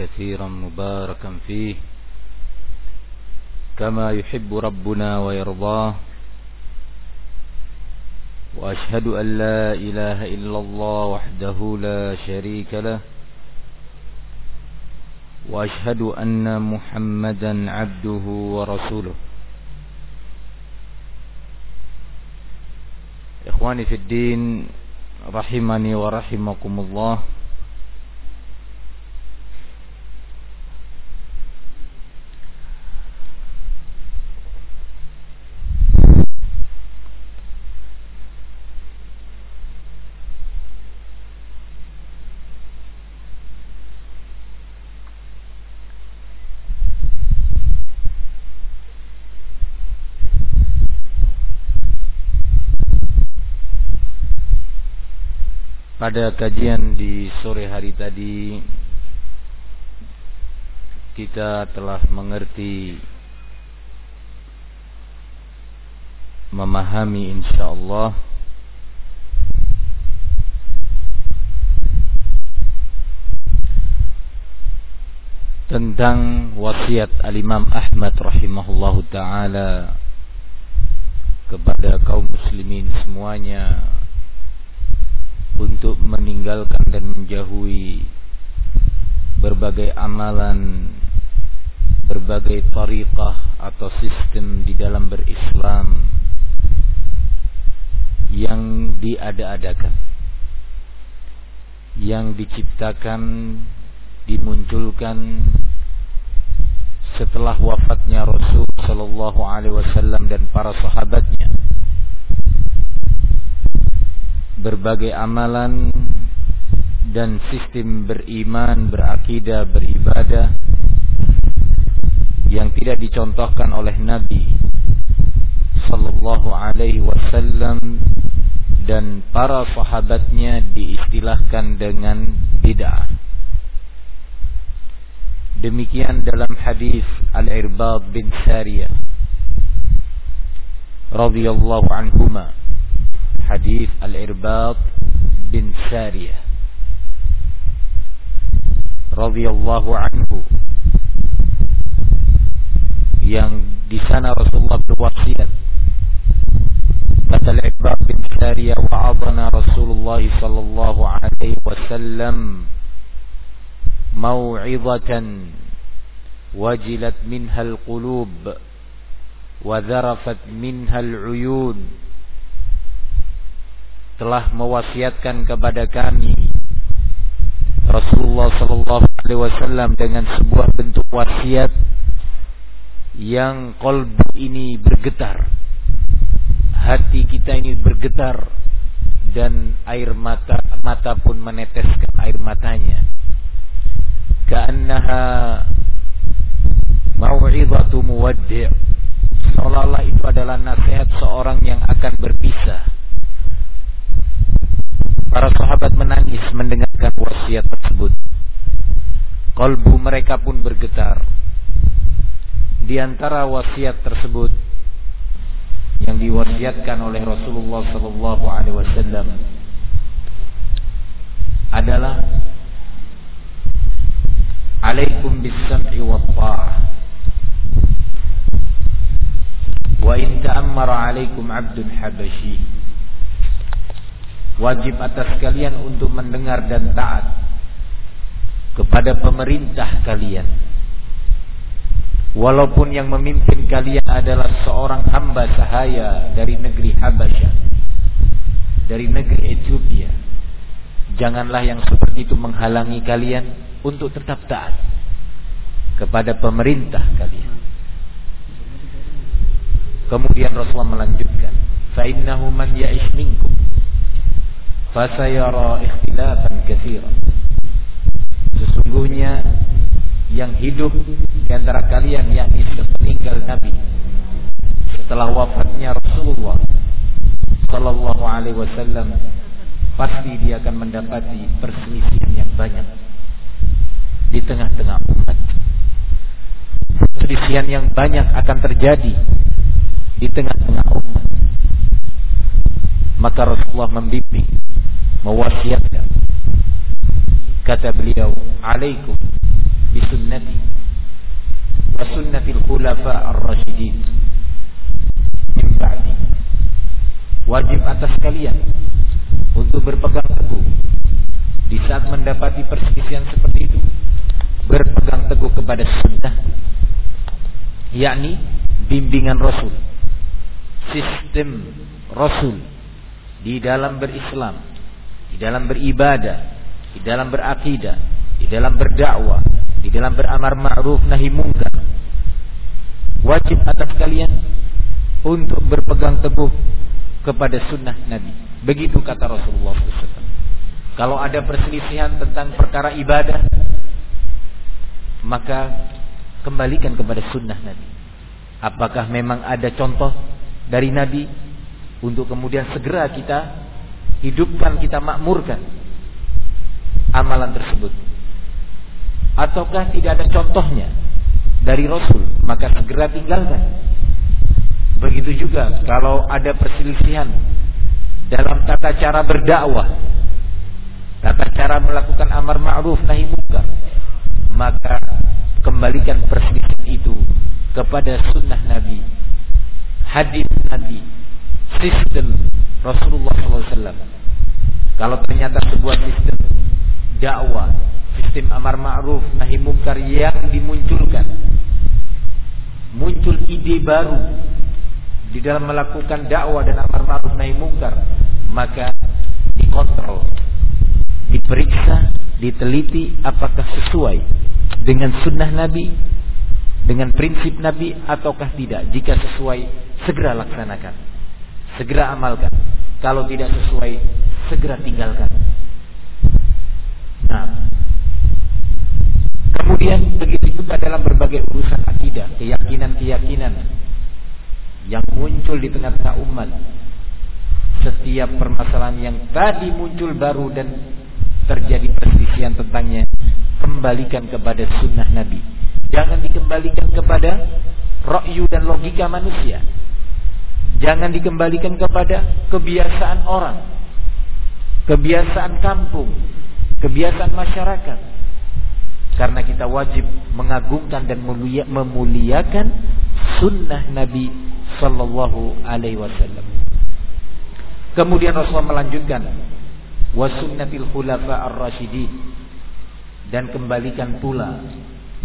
كثيرا مباركا فيه. كما يحب ربنا ويرضاه. وأشهد أن لا إله إلا الله وحده لا شريك له. وأشهد أن محمدا عبده ورسوله. إخواني في الدين رحمني ورحمكم الله. Pada kajian di sore hari tadi kita telah mengerti memahami insyaallah tentang wasiat al-Imam Ahmad rahimahullahu taala kepada kaum muslimin semuanya untuk meninggalkan dan menjauhi berbagai amalan berbagai tariqah atau sistem di dalam berislam yang diada-adakan yang diciptakan dimunculkan setelah wafatnya Rasul sallallahu alaihi wasallam dan para sahabatnya berbagai amalan dan sistem beriman, berakidah, beribadah yang tidak dicontohkan oleh Nabi sallallahu alaihi wasallam dan para sahabatnya diistilahkan dengan bid'ah. Demikian dalam hadis Al-Irbad bin Sariyah radhiyallahu anhuma hadis Al-Irbad bin Sariyah radhiyallahu anhu yang di sana Rasulullah berwasiat kata Al-Irbad bin Sariyah wa'adana Rasulullah sallallahu alaihi wasallam mau'izatan wajilat minha al-qulub وذرفت منها العيون telah mewasiatkan kepada kami Rasulullah sallallahu alaihi wasallam dengan sebuah bentuk wasiat yang kolbu ini bergetar. Hati kita ini bergetar dan air mata mata pun meneteskan air matanya. Ka'annaha mau'izatu muwaddi' seolah-olah itu adalah nasihat seorang yang akan berpisah Para sahabat menangis mendengarkan wasiat tersebut. Kolbu mereka pun bergetar. Di antara wasiat tersebut yang diwasiatkan oleh Rasulullah sallallahu alaihi wasallam adalah Alaikum bis-sam'i wat-tha'ah. Wa in ta'ammara 'alaikum 'abdun habasyi wajib atas kalian untuk mendengar dan taat kepada pemerintah kalian. Walaupun yang memimpin kalian adalah seorang hamba sahaya dari negeri Habasyah dari negeri Ethiopia janganlah yang seperti itu menghalangi kalian untuk tetap taat kepada pemerintah kalian. Kemudian Rasulullah melanjutkan fa innahu man ya'ish minkum fasayara ikhtilafan katsiran sesungguhnya yang hidup di antara kalian yakni sepeninggal Nabi setelah wafatnya Rasulullah sallallahu alaihi wasallam pasti dia akan mendapati perselisihan yang banyak di tengah-tengah umat. Perselisihan yang banyak akan terjadi di tengah-tengah umat. Maka Rasulullah membimbing mewasiatkan. Kata beliau alaikum sunnati wa sunnatil khulafa ar-rasyidin min ba'di. Wajib atas kalian untuk berpegang teguh di saat mendapati perselisihan seperti itu. Berpegang teguh kepada sunnah yakni bimbingan Rasul sistem Rasul di dalam berislam di dalam beribadah di dalam berakidah di dalam berdakwah di dalam beramar ma'ruf nahi mungkar. Wajib atas kalian untuk berpegang teguh kepada sunnah Nabi. Begitu kata Rasulullah SAW kalau ada perselisihan tentang perkara ibadah maka kembalikan kepada sunnah Nabi. Apakah memang ada contoh dari Nabi untuk kemudian segera kita hidupkan, kita makmurkan amalan tersebut? Ataukah tidak ada contohnya dari Rasul, maka segera tinggalkan. Begitu juga kalau ada perselisihan dalam tata cara berdakwah, tata cara melakukan amar ma'ruf nahi munkar, maka kembalikan perselisihan itu kepada sunnah Nabi, hadis Nabi, sistem Rasulullah SAW. Kalau ternyata sebuah sistem dakwah, sistem amar ma'ruf nahi mungkar yang dimunculkan, muncul ide baru di dalam melakukan dakwah dan amar ma'ruf nahi mungkar, maka dikontrol, diperiksa, diteliti apakah sesuai dengan sunnah Nabi, dengan prinsip Nabi ataukah tidak. Jika sesuai, segera laksanakan. Segera amalkan. Kalau tidak sesuai, segera tinggalkan. Nah, kemudian begitu juga dalam berbagai urusan akidah, keyakinan-keyakinan yang muncul di tengah-tengah umat. Setiap permasalahan yang tadi muncul baru dan terjadi perselisihan tentangnya kembalikan kepada sunnah Nabi. Jangan dikembalikan kepada rokyu dan logika manusia. Jangan dikembalikan kepada kebiasaan orang, kebiasaan kampung, kebiasaan masyarakat. Karena kita wajib mengagungkan dan memuliakan sunnah Nabi Sallallahu Alaihi Wasallam. Kemudian Rasulullah melanjutkan, wasunnatil khulafa ar-rasyidin dan kembalikan pula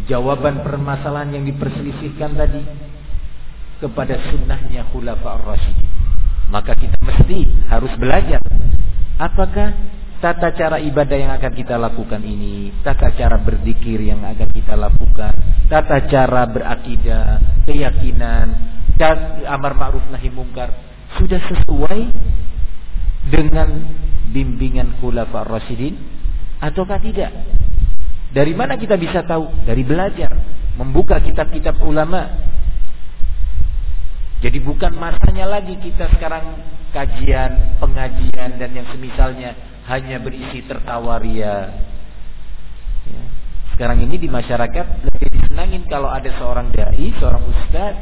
jawaban permasalahan yang diperselisihkan tadi kepada sunnahnya khulafa ar-rasyidin. Maka kita mesti harus belajar apakah tata cara ibadah yang akan kita lakukan ini, tata cara berzikir yang akan kita lakukan, tata cara berakidah, keyakinan, dan amar ma'ruf nahi mungkar sudah sesuai dengan bimbingan khulafa ar-rasyidin ataukah tidak? Dari mana kita bisa tahu? Dari belajar, membuka kitab-kitab ulama. Jadi bukan masanya lagi kita sekarang kajian, pengajian dan yang semisalnya hanya berisi tertawa ria. Ya. Sekarang ini di masyarakat lebih disenangin kalau ada seorang dai, seorang ustaz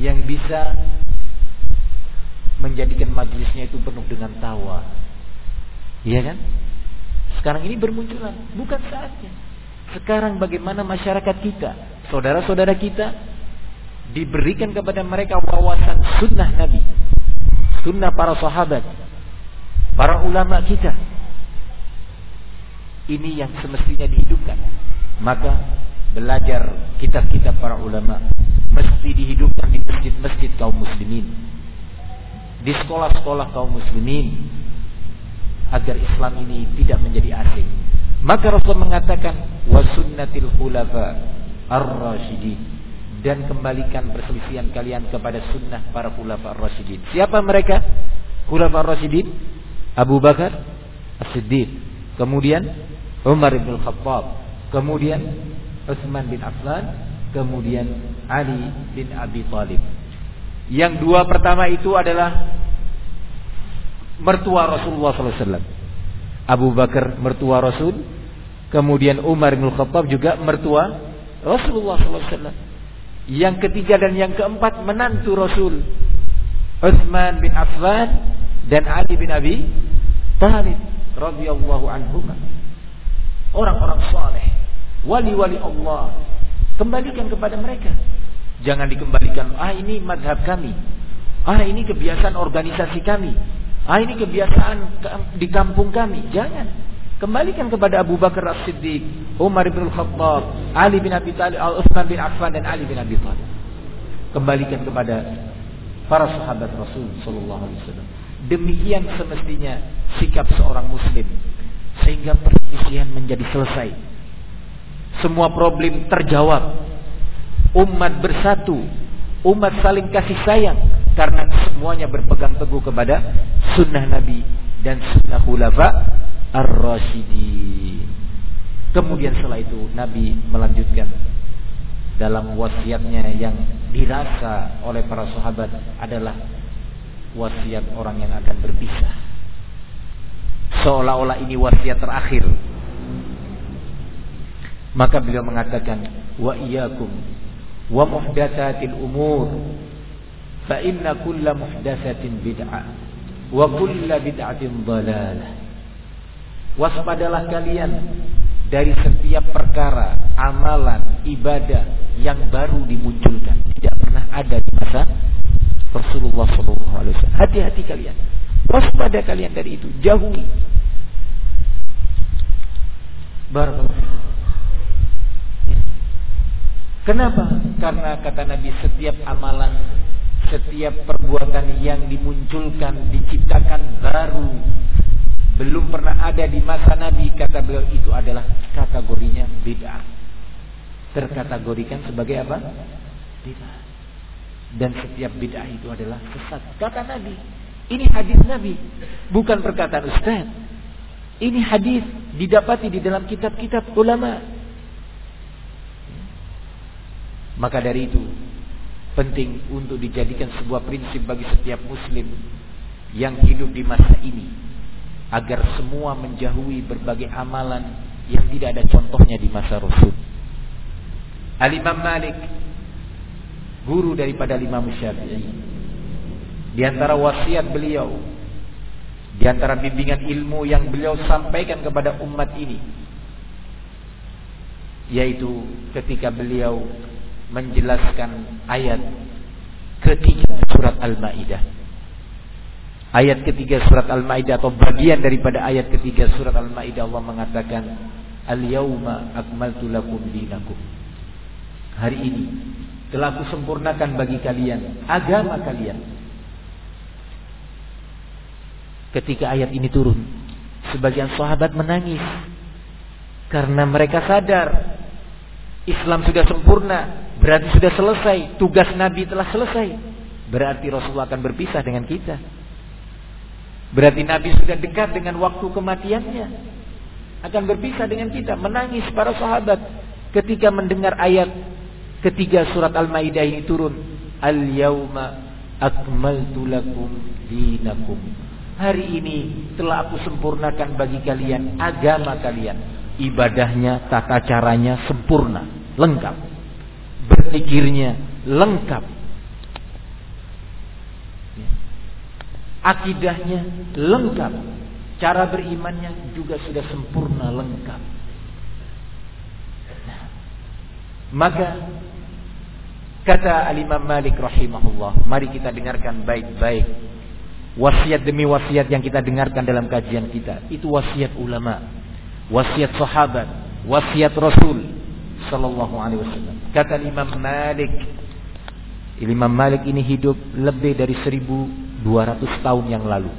yang bisa menjadikan majelisnya itu penuh dengan tawa. Iya kan? Sekarang ini bermunculan, bukan saatnya. Sekarang bagaimana masyarakat kita, saudara-saudara kita diberikan kepada mereka wawasan sunnah Nabi, sunnah para sahabat, para ulama kita. Ini yang semestinya dihidupkan. Maka belajar kitab-kitab para ulama mesti dihidupkan di masjid-masjid kaum muslimin. Di sekolah-sekolah kaum muslimin agar Islam ini tidak menjadi asing maka Rasul mengatakan wasunnatil khulafa ar-rasyidin dan kembalikan perselisihan kalian kepada sunnah para khulafa ar-rasyidin. Siapa mereka? Khulafa ar-rasyidin Abu Bakar As-Siddiq, kemudian Umar bin Khattab, kemudian Utsman bin Affan, kemudian Ali bin Abi Thalib. Yang dua pertama itu adalah mertua Rasulullah sallallahu alaihi wasallam. Abu Bakar mertua Rasul, kemudian Umar bin Khattab juga mertua Rasulullah SAW. Yang ketiga dan yang keempat menantu Rasul, Utsman bin Affan dan Ali bin Abi Thalib radhiyallahu anhum. Orang-orang saleh wali-wali Allah. Kembalikan kepada mereka. Jangan dikembalikan, ah ini madhab kami. Ah ini kebiasaan organisasi kami. Ah ini kebiasaan di kampung kami. Jangan. Kembalikan kepada Abu Bakar As-Siddiq, Umar bin Khattab, Ali bin Abi Thalib, Utsman bin Affan dan Ali bin Abi Thalib. Kembalikan kepada para sahabat Rasul sallallahu alaihi wasallam. Demikian semestinya sikap seorang muslim sehingga perselisihan menjadi selesai. Semua problem terjawab. Umat bersatu, umat saling kasih sayang karena semuanya berpegang teguh kepada sunnah Nabi dan sunnah khulafa ar-rasyidin. Kemudian setelah itu Nabi melanjutkan dalam wasiatnya yang dirasa oleh para sahabat adalah wasiat orang yang akan berpisah. Seolah-olah ini wasiat terakhir. Maka beliau mengatakan, "Wa iyyakum wa muhdatsatil umur fa inna kulla muhdatsatin bid'ah wa kulla bid'atin dhalalah." Waspadalah kalian dari setiap perkara, amalan, ibadah yang baru dimunculkan. Tidak pernah ada di masa Rasulullah SAW. Hati-hati kalian. Waspada kalian dari itu. Jauhi. Barakallahu ya. Kenapa? Karena kata Nabi setiap amalan, setiap perbuatan yang dimunculkan, diciptakan baru belum pernah ada di masa Nabi kata beliau itu adalah kategorinya bid'ah. Terkategorikan sebagai apa? Bid'ah. Dan setiap bid'ah itu adalah sesat. Kata Nabi. Ini hadis Nabi, bukan perkataan ustaz. Ini hadis didapati di dalam kitab-kitab ulama. Maka dari itu penting untuk dijadikan sebuah prinsip bagi setiap muslim yang hidup di masa ini agar semua menjauhi berbagai amalan yang tidak ada contohnya di masa Rasul. Al-Imam Malik guru daripada Imam Syafi'i. Di antara wasiat beliau, di antara bimbingan ilmu yang beliau sampaikan kepada umat ini yaitu ketika beliau menjelaskan ayat ketiga surat Al-Maidah Ayat ketiga surat Al-Maidah atau bagian daripada ayat ketiga surat Al-Maidah Allah mengatakan Al-yauma akmaltu lakum dinakum. Hari ini telah aku sempurnakan bagi kalian agama kalian. Ketika ayat ini turun, sebagian sahabat menangis karena mereka sadar Islam sudah sempurna, berarti sudah selesai, tugas Nabi telah selesai. Berarti Rasulullah akan berpisah dengan kita. Berarti Nabi sudah dekat dengan waktu kematiannya. Akan berpisah dengan kita. Menangis para sahabat. Ketika mendengar ayat ketiga surat Al-Ma'idah ini turun. Al-yawma akmaltu lakum dinakum. Hari ini telah aku sempurnakan bagi kalian agama kalian. Ibadahnya, tata caranya sempurna. Lengkap. Berpikirnya lengkap akidahnya lengkap, cara berimannya juga sudah sempurna lengkap. Nah, maka kata Al-Imam Malik rahimahullah, mari kita dengarkan baik-baik wasiat demi wasiat yang kita dengarkan dalam kajian kita. Itu wasiat ulama, wasiat sahabat, wasiat Rasul sallallahu alaihi wasallam. Kata Imam Malik Imam Malik ini hidup lebih dari 1200 tahun yang lalu.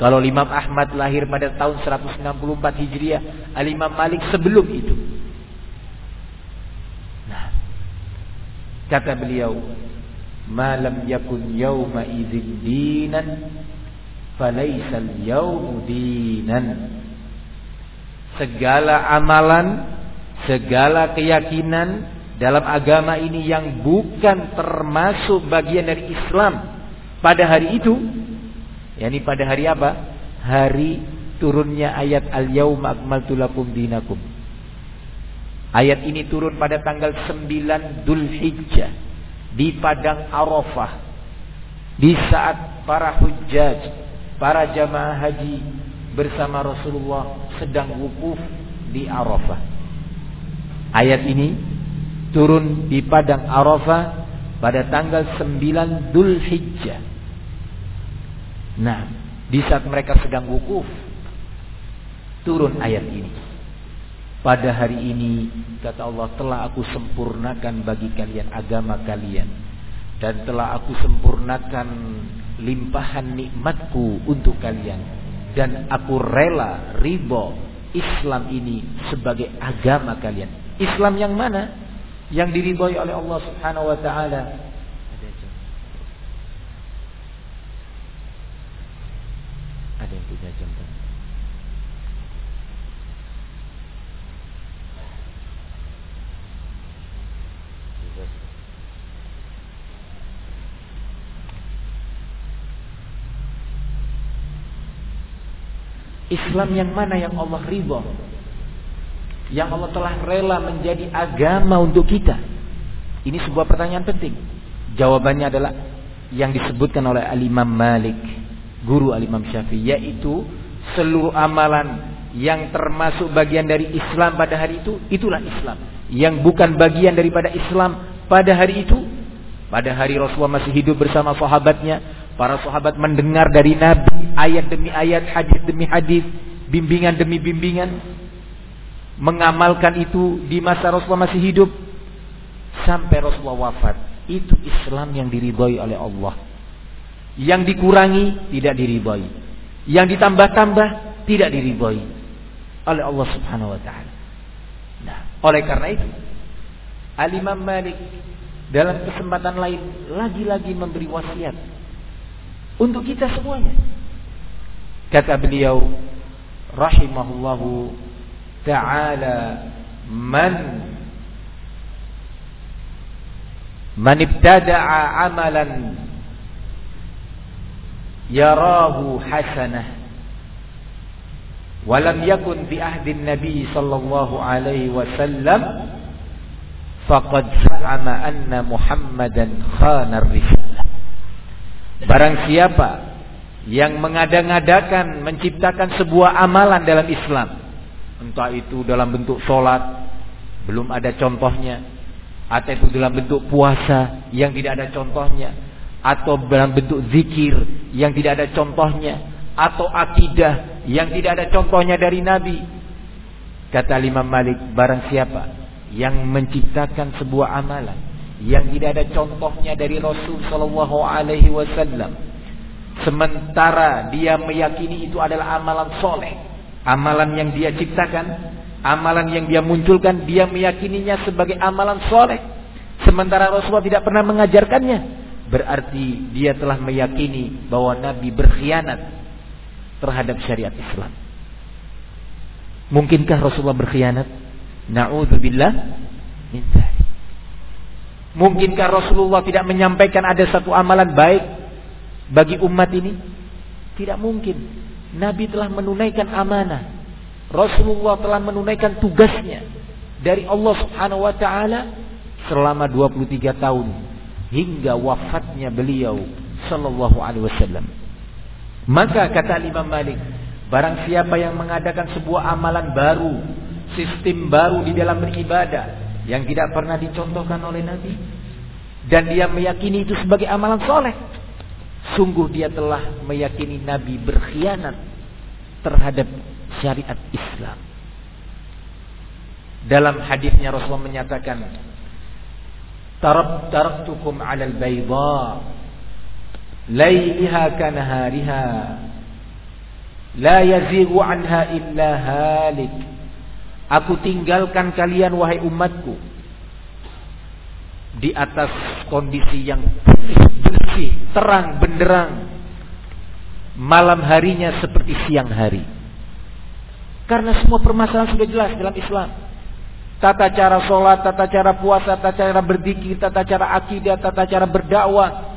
Kalau Imam Ahmad lahir pada tahun 164 Hijriah, Al-Imam Malik sebelum itu. Nah, kata beliau, "Malam yakun yauma idzin dinan, falaysa al-yaumu dinan." Segala amalan, segala keyakinan dalam agama ini yang bukan termasuk bagian dari Islam pada hari itu yakni pada hari apa? Hari turunnya ayat al-yauma akmaltu lakum dinakum. Ayat ini turun pada tanggal 9 Dzulhijjah di padang Arafah. Di saat para hujjaj, para jamaah haji bersama Rasulullah sedang wukuf di Arafah. Ayat ini turun di padang Arafah pada tanggal 9 Dhul Hijjah. Nah, di saat mereka sedang wukuf, turun ayat ini. Pada hari ini, kata Allah, telah aku sempurnakan bagi kalian agama kalian. Dan telah aku sempurnakan limpahan nikmatku untuk kalian. Dan aku rela, ribo, Islam ini sebagai agama kalian. Islam yang mana? Yang diridhoi oleh Allah Subhanahu wa taala. Ada yang punya contoh. Islam yang mana yang Allah ridho? Yang Allah telah rela menjadi agama untuk kita. Ini sebuah pertanyaan penting. Jawabannya adalah yang disebutkan oleh Al-Imam Malik, guru Al-Imam Syafi'i, yaitu seluruh amalan yang termasuk bagian dari Islam pada hari itu, itulah Islam. Yang bukan bagian daripada Islam pada hari itu, pada hari Rasulullah masih hidup bersama sahabatnya, Para sahabat mendengar dari Nabi ayat demi ayat, hadis demi hadis, bimbingan demi bimbingan, mengamalkan itu di masa Rasulullah masih hidup sampai Rasulullah wafat. Itu Islam yang diridhoi oleh Allah. Yang dikurangi tidak diridhoi. Yang ditambah-tambah tidak diridhoi oleh Allah Subhanahu wa taala. Nah, oleh karena itu Al-Imam Malik dalam kesempatan lain lagi-lagi memberi wasiat untuk kita semuanya. Kata beliau rahimahullahu taala man man ibtada'a amalan yarahu hasanah ولم يكن في عهد النبي صلى الله عليه وسلم فقد زعم أن محمدا خان الرسالة Barang siapa yang mengada-ngadakan menciptakan sebuah amalan dalam Islam, entah itu dalam bentuk sholat, belum ada contohnya, atau itu dalam bentuk puasa yang tidak ada contohnya, atau dalam bentuk zikir yang tidak ada contohnya, atau akidah yang tidak ada contohnya dari Nabi. Kata Imam Malik, barang siapa yang menciptakan sebuah amalan yang tidak ada contohnya dari Rasul Shallallahu Alaihi Wasallam. Sementara dia meyakini itu adalah amalan soleh, amalan yang dia ciptakan, amalan yang dia munculkan, dia meyakininya sebagai amalan soleh. Sementara Rasulullah tidak pernah mengajarkannya, berarti dia telah meyakini bahwa Nabi berkhianat terhadap syariat Islam. Mungkinkah Rasulullah berkhianat? Na'udzubillah min Mungkinkah Rasulullah tidak menyampaikan ada satu amalan baik bagi umat ini? Tidak mungkin. Nabi telah menunaikan amanah. Rasulullah telah menunaikan tugasnya dari Allah Subhanahu wa taala selama 23 tahun hingga wafatnya beliau sallallahu alaihi wasallam. Maka kata Imam Malik, barang siapa yang mengadakan sebuah amalan baru, sistem baru di dalam beribadah, yang tidak pernah dicontohkan oleh Nabi. Dan dia meyakini itu sebagai amalan soleh. Sungguh dia telah meyakini Nabi berkhianat terhadap syariat Islam. Dalam hadisnya Rasulullah menyatakan tarab taraktukum 'alal bayda layliha kanahariha la yazighu anha illa halik Aku tinggalkan kalian wahai umatku di atas kondisi yang bersih, terang benderang. Malam harinya seperti siang hari. Karena semua permasalahan sudah jelas dalam Islam. Tata cara sholat, tata cara puasa, tata cara berzikir, tata cara akidah, tata cara berdakwah.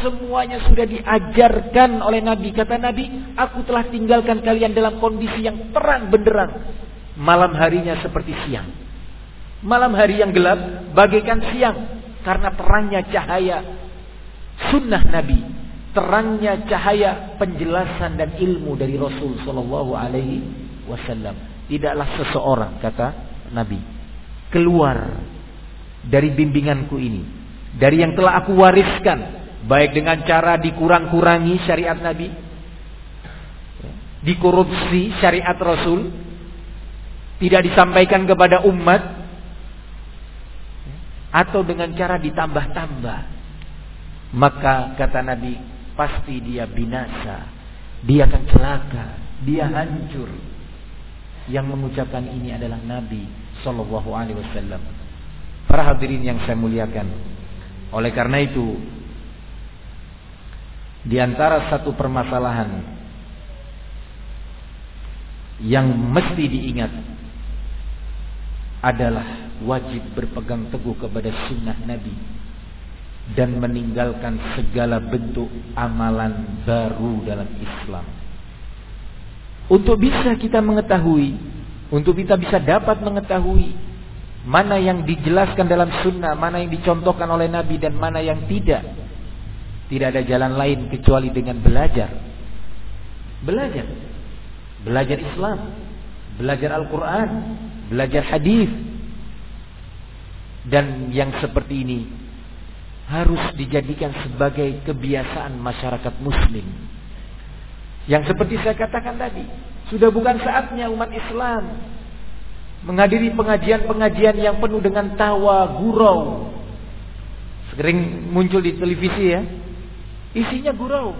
Semuanya sudah diajarkan oleh Nabi. Kata Nabi, aku telah tinggalkan kalian dalam kondisi yang terang benderang malam harinya seperti siang. Malam hari yang gelap bagaikan siang. Karena terangnya cahaya sunnah Nabi, terangnya cahaya penjelasan dan ilmu dari Rasul Shallallahu Alaihi Wasallam. Tidaklah seseorang kata Nabi keluar dari bimbinganku ini, dari yang telah aku wariskan, baik dengan cara dikurang-kurangi syariat Nabi, dikorupsi syariat Rasul, tidak disampaikan kepada umat, atau dengan cara ditambah-tambah, maka kata Nabi, pasti dia binasa, dia akan celaka, dia hancur. Yang mengucapkan ini adalah Nabi Shallallahu Alaihi Wasallam. Para hadirin yang saya muliakan. Oleh karena itu, di antara satu permasalahan yang mesti diingat adalah wajib berpegang teguh kepada sunnah Nabi dan meninggalkan segala bentuk amalan baru dalam Islam. Untuk bisa kita mengetahui, untuk kita bisa dapat mengetahui mana yang dijelaskan dalam sunnah, mana yang dicontohkan oleh Nabi dan mana yang tidak. Tidak ada jalan lain kecuali dengan belajar. Belajar. Belajar Islam, belajar Al-Quran, belajar hadis. Dan yang seperti ini harus dijadikan sebagai kebiasaan masyarakat muslim. Yang seperti saya katakan tadi, sudah bukan saatnya umat Islam menghadiri pengajian-pengajian yang penuh dengan tawa, gurau. Sering muncul di televisi ya. Isinya gurau.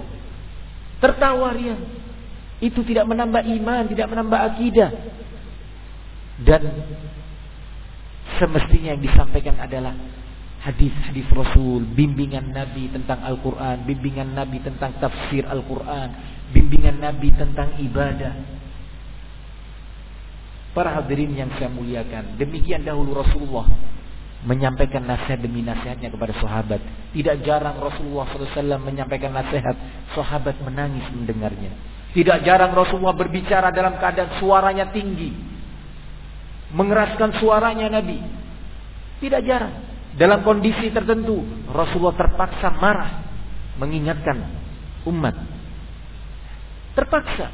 Tertawa riang. Itu tidak menambah iman, tidak menambah akidah. Dan semestinya yang disampaikan adalah hadis-hadis Rasul, bimbingan Nabi tentang Al-Quran, bimbingan Nabi tentang tafsir Al-Quran, bimbingan Nabi tentang ibadah. Para hadirin yang saya muliakan, demikian dahulu Rasulullah menyampaikan nasihat demi nasihatnya kepada sahabat. Tidak jarang Rasulullah SAW menyampaikan nasihat, sahabat menangis mendengarnya. Tidak jarang Rasulullah berbicara dalam keadaan suaranya tinggi, mengeraskan suaranya Nabi. Tidak jarang. Dalam kondisi tertentu Rasulullah terpaksa marah mengingatkan umat. Terpaksa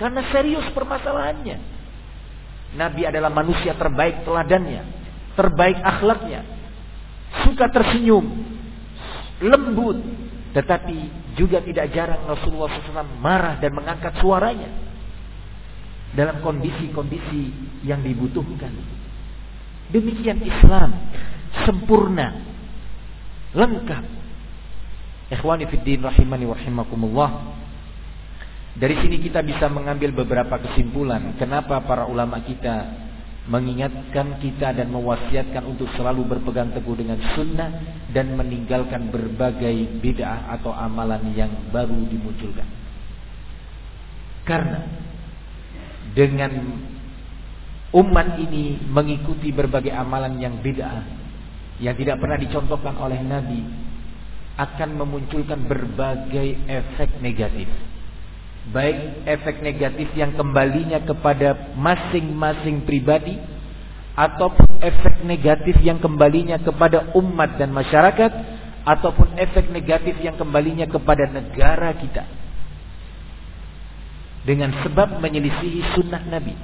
karena serius permasalahannya. Nabi adalah manusia terbaik teladannya, terbaik akhlaknya, suka tersenyum, lembut, tetapi juga tidak jarang Rasulullah SAW marah dan mengangkat suaranya dalam kondisi-kondisi yang dibutuhkan. Demikian Islam sempurna, lengkap. Ikhwani fiddin rahimani wa rahimakumullah. Dari sini kita bisa mengambil beberapa kesimpulan kenapa para ulama kita mengingatkan kita dan mewasiatkan untuk selalu berpegang teguh dengan sunnah dan meninggalkan berbagai bid'ah atau amalan yang baru dimunculkan. Karena dengan umat ini mengikuti berbagai amalan yang bid'ah yang tidak pernah dicontohkan oleh Nabi akan memunculkan berbagai efek negatif. Baik efek negatif yang kembalinya kepada masing-masing pribadi ataupun efek negatif yang kembalinya kepada umat dan masyarakat ataupun efek negatif yang kembalinya kepada negara kita. Dengan sebab menyelisihi sunnah Nabi.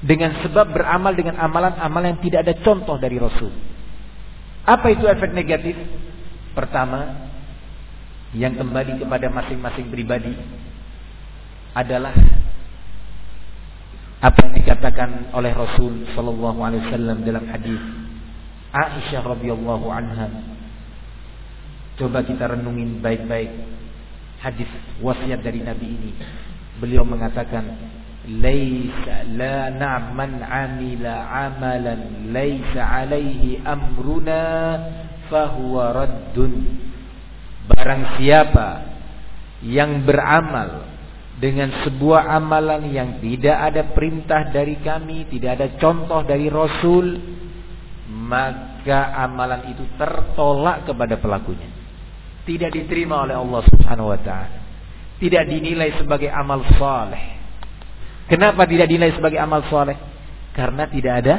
Dengan sebab beramal dengan amalan-amalan yang tidak ada contoh dari Rasul. Apa itu efek negatif? Pertama, yang kembali kepada masing-masing pribadi adalah apa yang dikatakan oleh Rasul sallallahu alaihi wasallam dalam hadis Aisyah radhiyallahu anha. Coba kita renungin baik-baik hadis wasiat dari Nabi ini. Beliau mengatakan, laisa la na'man amila amalan laisa alaihi amruna fahuwa raddun barang siapa yang beramal dengan sebuah amalan yang tidak ada perintah dari kami, tidak ada contoh dari Rasul, maka amalan itu tertolak kepada pelakunya. Tidak diterima oleh Allah Subhanahu wa taala. Tidak dinilai sebagai amal saleh. Kenapa tidak dinilai sebagai amal soleh? Karena tidak ada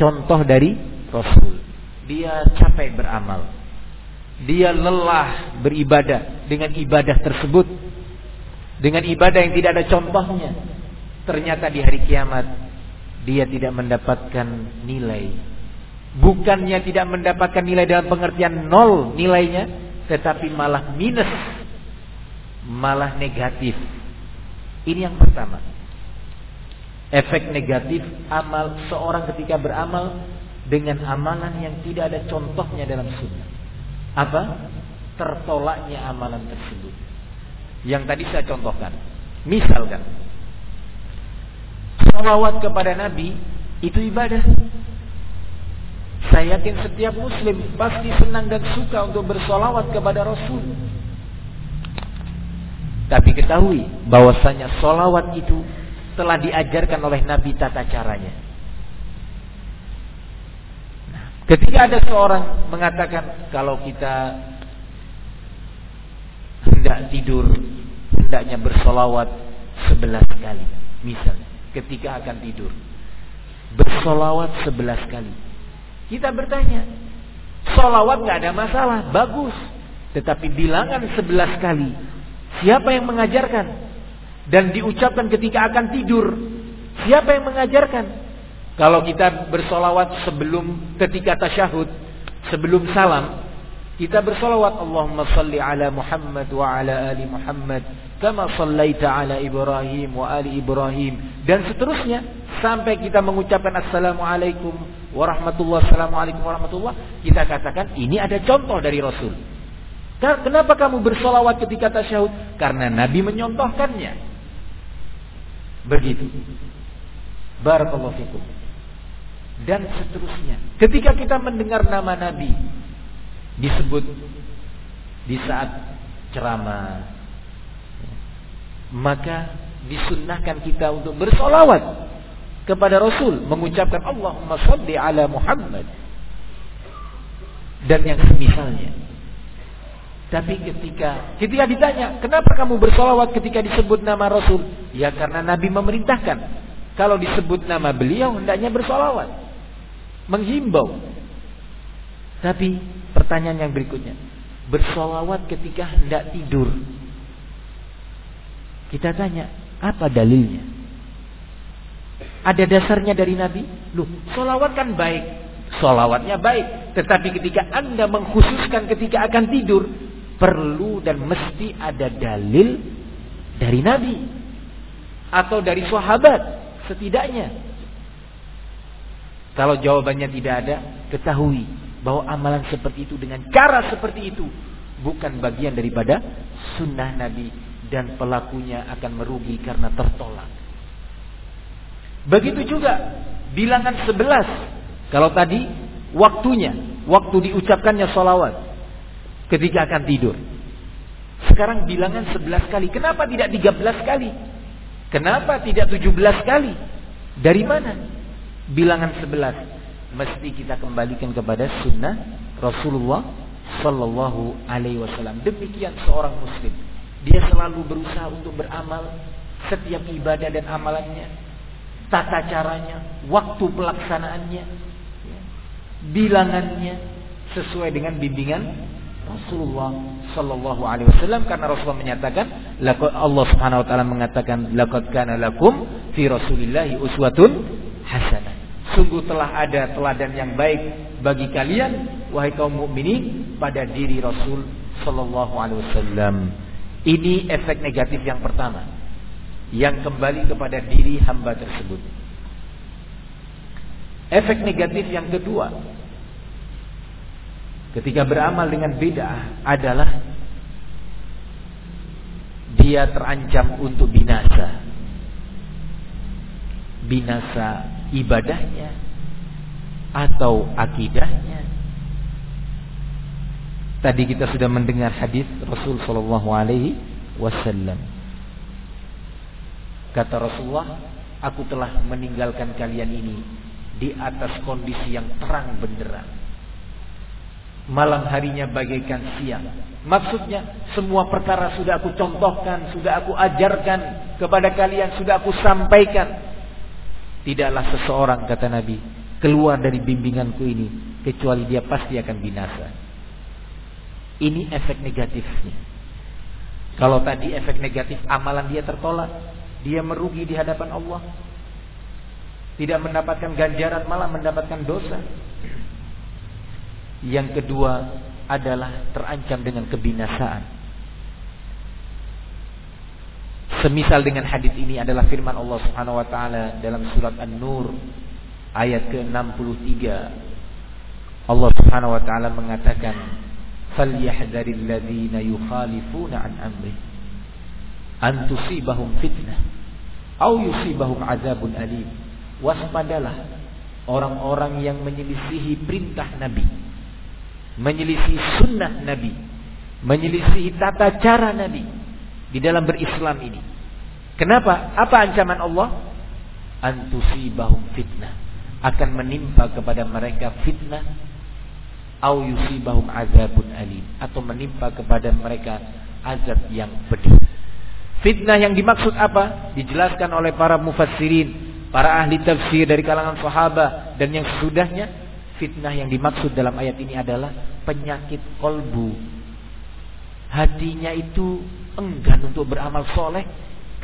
contoh dari Rasul. Dia capek beramal. Dia lelah beribadah dengan ibadah tersebut. Dengan ibadah yang tidak ada contohnya. Ternyata di hari kiamat dia tidak mendapatkan nilai bukannya tidak mendapatkan nilai dalam pengertian nol nilainya, tetapi malah minus, malah negatif. Ini yang pertama. Efek negatif amal seorang ketika beramal dengan amalan yang tidak ada contohnya dalam sunnah. Apa? Tertolaknya amalan tersebut. Yang tadi saya contohkan. Misalkan, salawat kepada Nabi itu ibadah. Saya yakin setiap muslim pasti senang dan suka untuk bersolawat kepada Rasul. Tapi ketahui bahwasanya solawat itu telah diajarkan oleh Nabi tata caranya. Nah, ketika ada seorang mengatakan kalau kita hendak tidur, hendaknya bersolawat sebelas kali. Misalnya, ketika akan tidur. Bersolawat sebelas kali. Kita bertanya, solawat nggak ada masalah, bagus. Tetapi bilangan sebelas kali. Siapa yang mengajarkan? Dan diucapkan ketika akan tidur. Siapa yang mengajarkan? Kalau kita bersolawat sebelum ketika tasyahud, sebelum salam, kita bersolawat Allahumma salli ala Muhammad wa ala ali Muhammad kama sallaita ala Ibrahim wa ali Ibrahim dan seterusnya sampai kita mengucapkan assalamualaikum warahmatullahi warahmatullah kita katakan ini ada contoh dari Rasul. Kenapa kamu bersolawat ketika tasyahud? Karena Nabi menyontohkannya. Begitu. Barakallahu fikum. Dan seterusnya. Ketika kita mendengar nama Nabi, disebut di saat ceramah maka disunnahkan kita untuk bersolawat kepada Rasul mengucapkan Allahumma salli ala Muhammad dan yang semisalnya tapi ketika ketika ditanya kenapa kamu bersolawat ketika disebut nama Rasul ya karena Nabi memerintahkan kalau disebut nama beliau hendaknya bersolawat menghimbau tapi pertanyaan yang berikutnya. Bersolawat ketika hendak tidur. Kita tanya, apa dalilnya? Ada dasarnya dari Nabi? Loh, solawat kan baik. Solawatnya baik. Tetapi ketika anda mengkhususkan ketika akan tidur. Perlu dan mesti ada dalil dari Nabi. Atau dari sahabat. Setidaknya. Kalau jawabannya tidak ada, ketahui bahwa amalan seperti itu dengan cara seperti itu bukan bagian daripada sunnah Nabi dan pelakunya akan merugi karena tertolak. Begitu juga bilangan sebelas. Kalau tadi waktunya, waktu diucapkannya solawat ketika akan tidur. Sekarang bilangan sebelas kali. Kenapa tidak tiga belas kali? Kenapa tidak tujuh belas kali? Dari mana? Bilangan sebelas mesti kita kembalikan kepada sunnah Rasulullah Sallallahu Alaihi Wasallam. Demikian seorang Muslim, dia selalu berusaha untuk beramal setiap ibadah dan amalannya, tata caranya, waktu pelaksanaannya, ya, bilangannya sesuai dengan bimbingan Rasulullah Sallallahu Alaihi Wasallam karena Rasulullah menyatakan, Allah Subhanahu Wa Taala mengatakan, "Laqad kana lakum fi Rasulillahi uswatun hasanah." Sungguh telah ada teladan yang baik bagi kalian wahai kaum mukminin pada diri Rasul sallallahu alaihi wasallam. Ini efek negatif yang pertama yang kembali kepada diri hamba tersebut. Efek negatif yang kedua ketika beramal dengan bid'ah adalah dia terancam untuk binasa. Binasa ibadahnya atau akidahnya. Tadi kita sudah mendengar hadis Rasul Shallallahu Alaihi Wasallam. Kata Rasulullah, aku telah meninggalkan kalian ini di atas kondisi yang terang benderang. Malam harinya bagaikan siang. Maksudnya semua perkara sudah aku contohkan, sudah aku ajarkan kepada kalian, sudah aku sampaikan. Tidaklah seseorang kata Nabi keluar dari bimbinganku ini kecuali dia pasti akan binasa. Ini efek negatifnya. Kalau tadi efek negatif amalan dia tertolak, dia merugi di hadapan Allah. Tidak mendapatkan ganjaran malah mendapatkan dosa. Yang kedua adalah terancam dengan kebinasaan. Semisal dengan hadis ini adalah firman Allah Subhanahu wa taala dalam surat An-Nur ayat ke-63. Allah Subhanahu wa taala mengatakan, "Falyahdharil ladzina yukhalifuna an amri an tusibahum fitnah au yusibahum azabun alim." Waspadalah orang-orang yang menyelisihi perintah Nabi, menyelisihi sunnah Nabi, menyelisihi tata cara Nabi di dalam berislam ini. Kenapa? Apa ancaman Allah? Antusibahum fitnah. Akan menimpa kepada mereka fitnah. Au yusibahum azabun alim. Atau menimpa kepada mereka azab yang pedih. Fitnah yang dimaksud apa? Dijelaskan oleh para mufassirin. Para ahli tafsir dari kalangan sahabat. Dan yang sesudahnya. Fitnah yang dimaksud dalam ayat ini adalah penyakit kolbu. Hatinya itu enggan untuk beramal soleh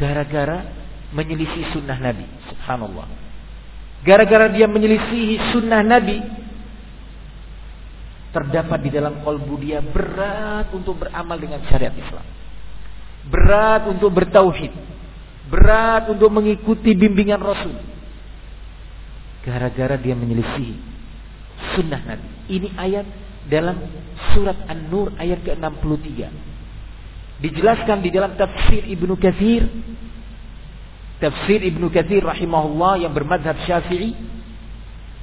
Gara-gara menyelisih sunnah Nabi. Subhanallah. Gara-gara dia menyelisihi sunnah Nabi. Terdapat di dalam kolbu dia berat untuk beramal dengan syariat Islam. Berat untuk bertauhid. Berat untuk mengikuti bimbingan Rasul. Gara-gara dia menyelisihi sunnah Nabi. Ini ayat dalam surat An-Nur ayat ke-63. Dijelaskan di dalam tafsir Ibnu Katsir. Tafsir Ibnu Katsir rahimahullah yang bermadhab Syafi'i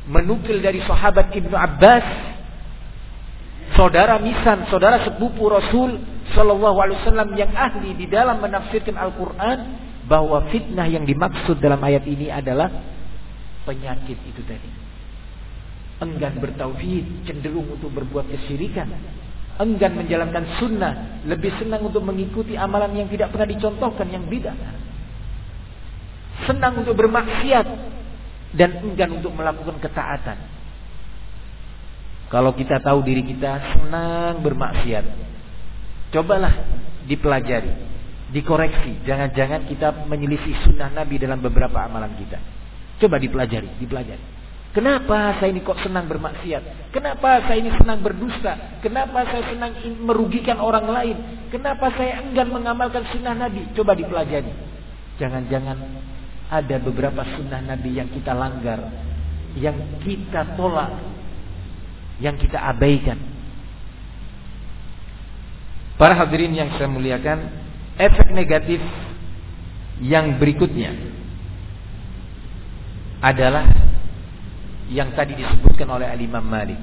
menukil dari sahabat Ibnu Abbas saudara misan, saudara sepupu Rasul sallallahu alaihi wasallam yang ahli di dalam menafsirkan Al-Qur'an bahwa fitnah yang dimaksud dalam ayat ini adalah penyakit itu tadi. Enggan bertauhid, cenderung untuk berbuat kesyirikan, enggan menjalankan sunnah, lebih senang untuk mengikuti amalan yang tidak pernah dicontohkan yang beda. Senang untuk bermaksiat dan enggan untuk melakukan ketaatan. Kalau kita tahu diri kita senang bermaksiat, cobalah dipelajari, dikoreksi. Jangan-jangan kita menyelisih sunnah Nabi dalam beberapa amalan kita. Coba dipelajari, dipelajari. Kenapa saya ini kok senang bermaksiat? Kenapa saya ini senang berdusta? Kenapa saya senang merugikan orang lain? Kenapa saya enggan mengamalkan sunnah Nabi? Coba dipelajari. Jangan-jangan ada beberapa sunnah Nabi yang kita langgar. Yang kita tolak. Yang kita abaikan. Para hadirin yang saya muliakan. Efek negatif yang berikutnya adalah yang tadi disebutkan oleh Al-Imam Malik.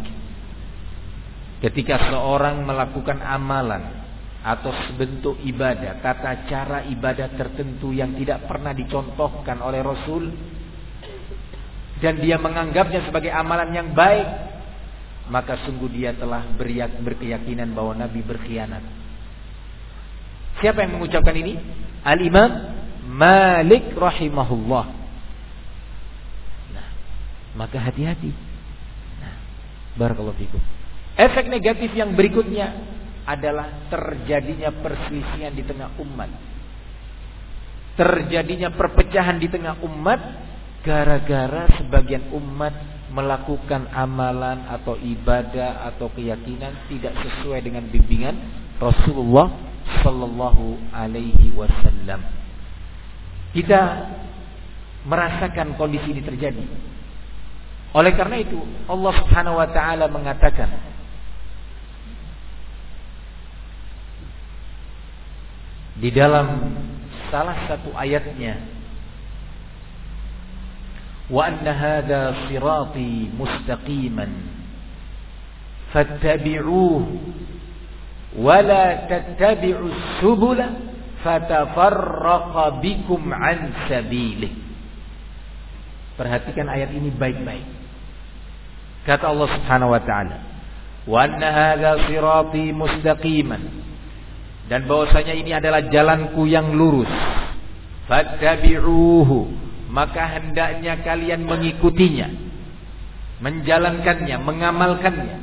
Ketika seorang melakukan amalan atau sebentuk ibadah, tata cara ibadah tertentu yang tidak pernah dicontohkan oleh Rasul dan dia menganggapnya sebagai amalan yang baik, maka sungguh dia telah berkeyakinan bahwa Nabi berkhianat. Siapa yang mengucapkan ini? Al-Imam Malik rahimahullah. Maka hati-hati. Nah, barakallahu fikum. Efek negatif yang berikutnya adalah terjadinya perselisihan di tengah umat. Terjadinya perpecahan di tengah umat gara-gara sebagian umat melakukan amalan atau ibadah atau keyakinan tidak sesuai dengan bimbingan Rasulullah sallallahu alaihi wasallam. Kita merasakan kondisi ini terjadi oleh karena itu Allah Subhanahu wa taala mengatakan di dalam salah satu ayatnya wa anna hadha sirati mustaqiman fattabi'uhu wa la tattabi'us subula fatafarraqa bikum an sabilih Perhatikan ayat ini baik-baik. Kata Allah Subhanahu wa taala, "Wa anna hadza sirati mustaqiman." Dan bahwasanya ini adalah jalanku yang lurus. Fattabi'uhu. Maka hendaknya kalian mengikutinya. Menjalankannya, mengamalkannya.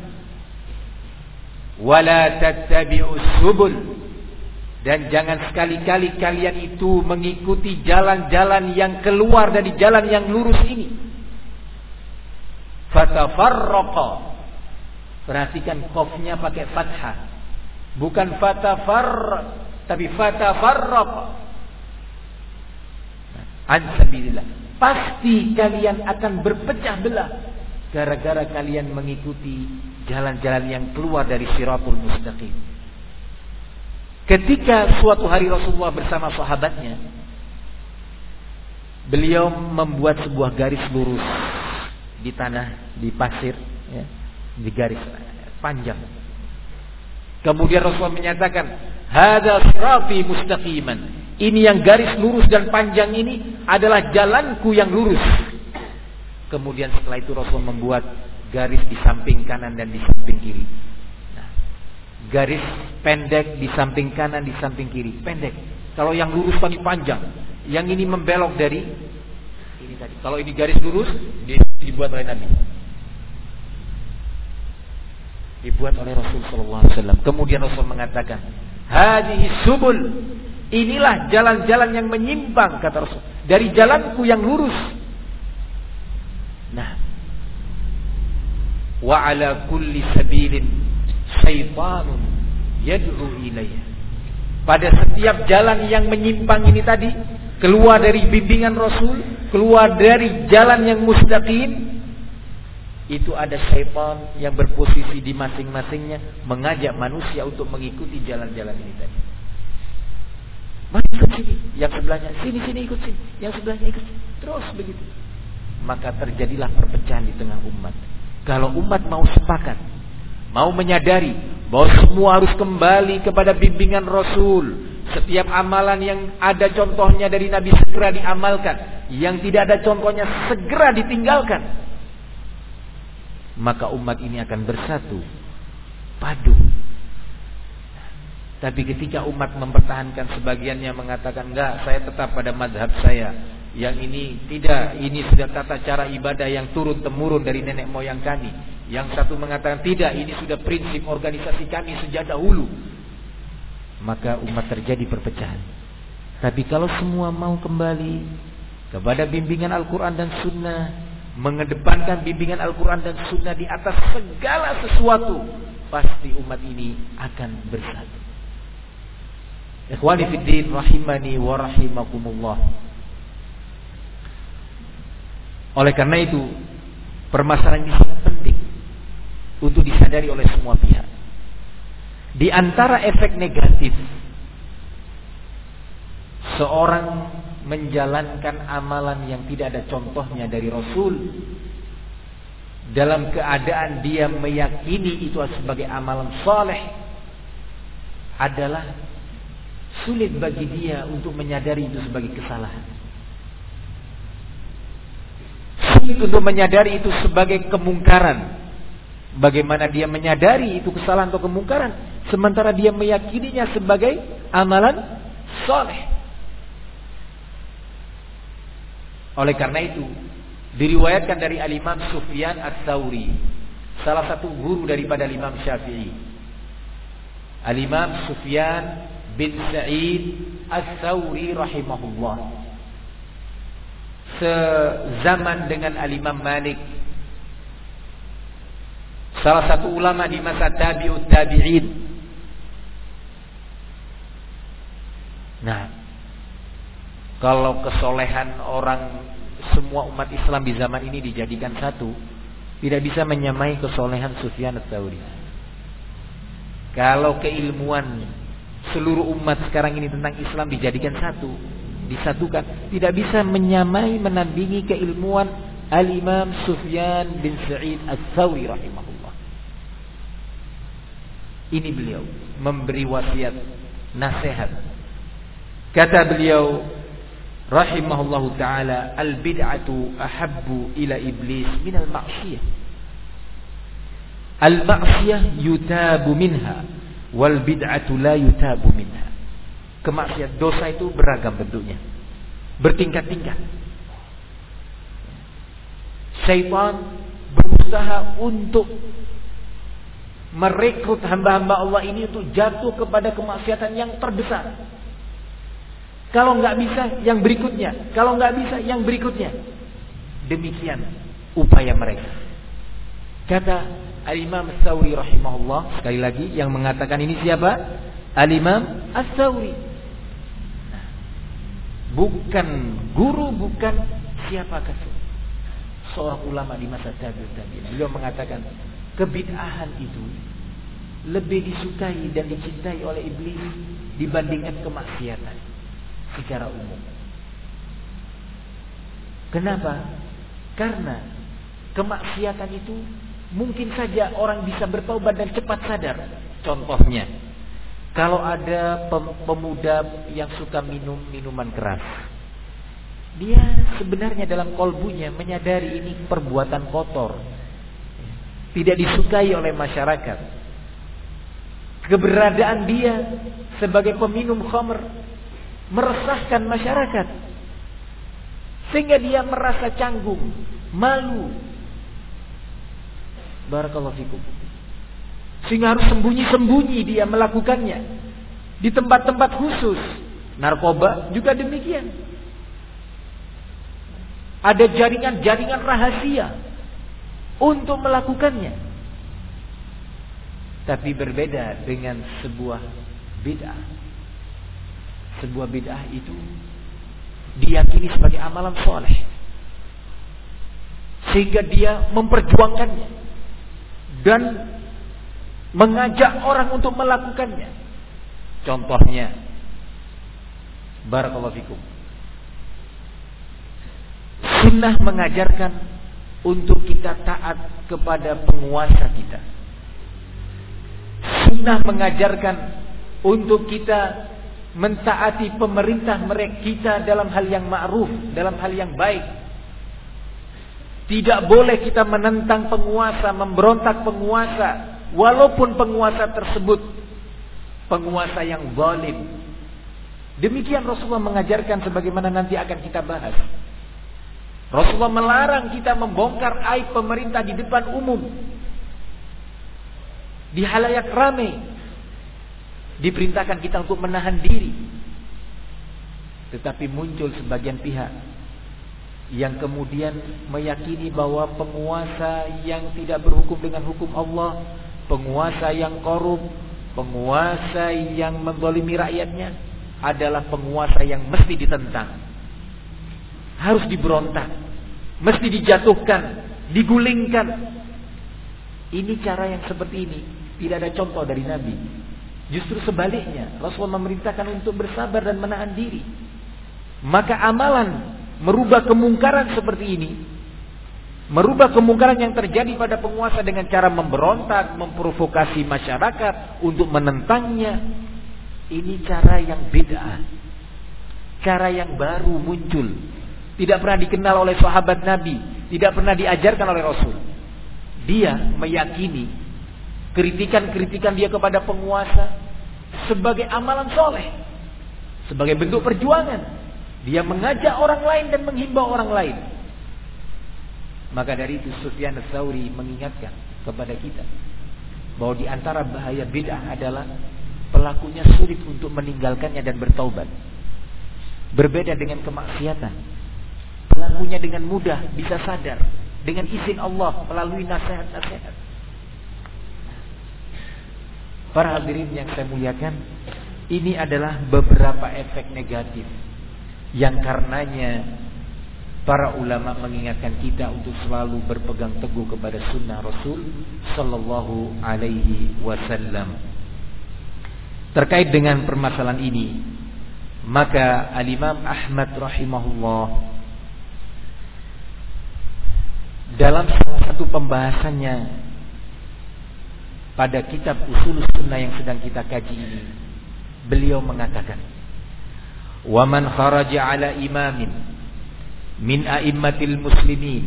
Wala tattabi'us subul. Dan jangan sekali-kali kalian itu mengikuti jalan-jalan yang keluar dari jalan yang lurus ini fatafarraqa Perhatikan kofnya pakai fathah. Bukan fatafar, tapi fatafarraq. Ansabilillah. Pasti kalian akan berpecah belah gara-gara kalian mengikuti jalan-jalan yang keluar dari siratul mustaqim. Ketika suatu hari Rasulullah bersama sahabatnya, beliau membuat sebuah garis lurus di tanah, di pasir, ya, di garis panjang. Kemudian Rasulullah menyatakan, "Hada sirati mustaqiman." Ini yang garis lurus dan panjang ini adalah jalanku yang lurus. Kemudian setelah itu Rasul membuat garis di samping kanan dan di samping kiri. Nah, garis pendek di samping kanan di samping kiri, pendek. Kalau yang lurus tadi panjang, yang ini membelok dari ini tadi. Kalau ini garis lurus dibuat oleh Nabi. Dibuat oleh Rasul sallallahu alaihi wasallam. Kemudian Rasul mengatakan, "Hadhihi subul Inilah jalan-jalan yang menyimpang kata Rasul. Dari jalanku yang lurus. Nah. Wa ala kulli sabilin syaitanun yad'u ilayya. Pada setiap jalan yang menyimpang ini tadi, keluar dari bimbingan Rasul, keluar dari jalan yang mustaqim, itu ada syaitan yang berposisi di masing-masingnya mengajak manusia untuk mengikuti jalan-jalan ini tadi. Mari ikut sini. Yang sebelahnya, sini, sini ikut sini. Yang sebelahnya ikut sini. Terus begitu. Maka terjadilah perpecahan di tengah umat. Kalau umat mau sepakat, mau menyadari bahwa semua harus kembali kepada bimbingan Rasul. Setiap amalan yang ada contohnya dari Nabi segera diamalkan. Yang tidak ada contohnya segera ditinggalkan. Maka umat ini akan bersatu. Padu tapi ketika umat mempertahankan sebagiannya mengatakan enggak, saya tetap pada madhab saya. Yang ini tidak, ini sudah tata cara ibadah yang turun temurun dari nenek moyang kami. Yang satu mengatakan tidak, ini sudah prinsip organisasi kami sejak dahulu. Maka umat terjadi perpecahan. Tapi kalau semua mau kembali kepada bimbingan Al-Quran dan Sunnah, mengedepankan bimbingan Al-Quran dan Sunnah di atas segala sesuatu, pasti umat ini akan bersatu. Ikhwani fiddin rahimani wa rahimakumullah. Oleh karena itu, permasalahan ini sangat penting untuk disadari oleh semua pihak. Di antara efek negatif seorang menjalankan amalan yang tidak ada contohnya dari Rasul dalam keadaan dia meyakini itu sebagai amalan saleh adalah sulit bagi dia untuk menyadari itu sebagai kesalahan. Sulit untuk menyadari itu sebagai kemungkaran. Bagaimana dia menyadari itu kesalahan atau kemungkaran sementara dia meyakininya sebagai amalan soleh. Oleh karena itu, diriwayatkan dari Al-Imam Sufyan Ats-Tsauri, salah satu guru daripada Imam Syafi'i. Al-Imam Sufyan bin Sa'id As-Sawri rahimahullah. Sezaman dengan Al-Imam Malik. Salah satu ulama di masa tabi'ut tabi'in. Nah, kalau kesolehan orang semua umat Islam di zaman ini dijadikan satu, tidak bisa menyamai kesolehan Sufyan ats-Tsauri. Kalau keilmuan seluruh umat sekarang ini tentang Islam dijadikan satu, disatukan, tidak bisa menyamai menandingi keilmuan Al-Imam Sufyan bin Sa'id Ats-Tsauri rahimahullah. Ini beliau memberi wasiat nasihat. Kata beliau rahimahullahu taala al-bid'atu ahabbu ila iblis min al-ma'siyah. Al-ma'siyah yutabu minha wal bid'atu la yutabu minha. Kemaksiatan dosa itu beragam bentuknya. Bertingkat-tingkat. Syaitan berusaha untuk merekrut hamba-hamba Allah ini untuk jatuh kepada kemaksiatan yang terbesar. Kalau nggak bisa, yang berikutnya. Kalau nggak bisa, yang berikutnya. Demikian upaya mereka. Kata Al-Imam As-Sawri rahimahullah. Sekali lagi yang mengatakan ini siapa? Al-Imam As-Sawri. Bukan guru, bukan siapakah seorang ulama di masa tabi'in tabi'in. Beliau mengatakan kebid'ahan itu lebih disukai dan dicintai oleh iblis dibandingkan kemaksiatan secara umum. Kenapa? Karena kemaksiatan itu mungkin saja orang bisa bertobat dan cepat sadar. Contohnya, kalau ada pemuda yang suka minum minuman keras, dia sebenarnya dalam kolbunya menyadari ini perbuatan kotor, tidak disukai oleh masyarakat. Keberadaan dia sebagai peminum khamr meresahkan masyarakat. Sehingga dia merasa canggung, malu, Barakallahu fikum. Sehingga harus sembunyi-sembunyi dia melakukannya. Di tempat-tempat khusus. Narkoba juga demikian. Ada jaringan-jaringan rahasia untuk melakukannya. Tapi berbeda dengan sebuah bid'ah. Sebuah bid'ah itu diyakini sebagai amalan soleh. Sehingga dia memperjuangkannya dan mengajak orang untuk melakukannya. Contohnya, barakallahu fikum. Sunnah mengajarkan untuk kita taat kepada penguasa kita. Sunnah mengajarkan untuk kita mentaati pemerintah mereka kita dalam hal yang ma'ruf, dalam hal yang baik. Tidak boleh kita menentang penguasa, memberontak penguasa, walaupun penguasa tersebut penguasa yang zalim. Demikian Rasulullah mengajarkan sebagaimana nanti akan kita bahas. Rasulullah melarang kita membongkar aib pemerintah di depan umum. Di halayak ramai. Diperintahkan kita untuk menahan diri. Tetapi muncul sebagian pihak yang kemudian meyakini bahwa penguasa yang tidak berhukum dengan hukum Allah, penguasa yang korup, penguasa yang mendolimi rakyatnya adalah penguasa yang mesti ditentang. Harus diberontak, mesti dijatuhkan, digulingkan. Ini cara yang seperti ini tidak ada contoh dari Nabi. Justru sebaliknya, Rasulullah memerintahkan untuk bersabar dan menahan diri. Maka amalan merubah kemungkaran seperti ini, merubah kemungkaran yang terjadi pada penguasa dengan cara memberontak, memprovokasi masyarakat untuk menentangnya, ini cara yang beda. Cara yang baru muncul. Tidak pernah dikenal oleh sahabat Nabi. Tidak pernah diajarkan oleh Rasul. Dia meyakini kritikan-kritikan dia kepada penguasa sebagai amalan soleh. Sebagai bentuk perjuangan. Dia mengajak orang lain dan menghimbau orang lain. Maka dari itu Sufyan Tsauri mengingatkan kepada kita bahwa di antara bahaya bid'ah adalah pelakunya sulit untuk meninggalkannya dan bertaubat. Berbeda dengan kemaksiatan. Pelakunya dengan mudah bisa sadar dengan izin Allah melalui nasihat-nasihat. Para hadirin yang saya muliakan, ini adalah beberapa efek negatif yang karenanya para ulama mengingatkan kita untuk selalu berpegang teguh kepada sunnah Rasul Sallallahu Alaihi Wasallam. Terkait dengan permasalahan ini, maka Al Imam Ahmad rahimahullah dalam salah satu pembahasannya pada kitab usul sunnah yang sedang kita kaji ini. Beliau mengatakan waman kharaja ala imamin min a'immatil muslimin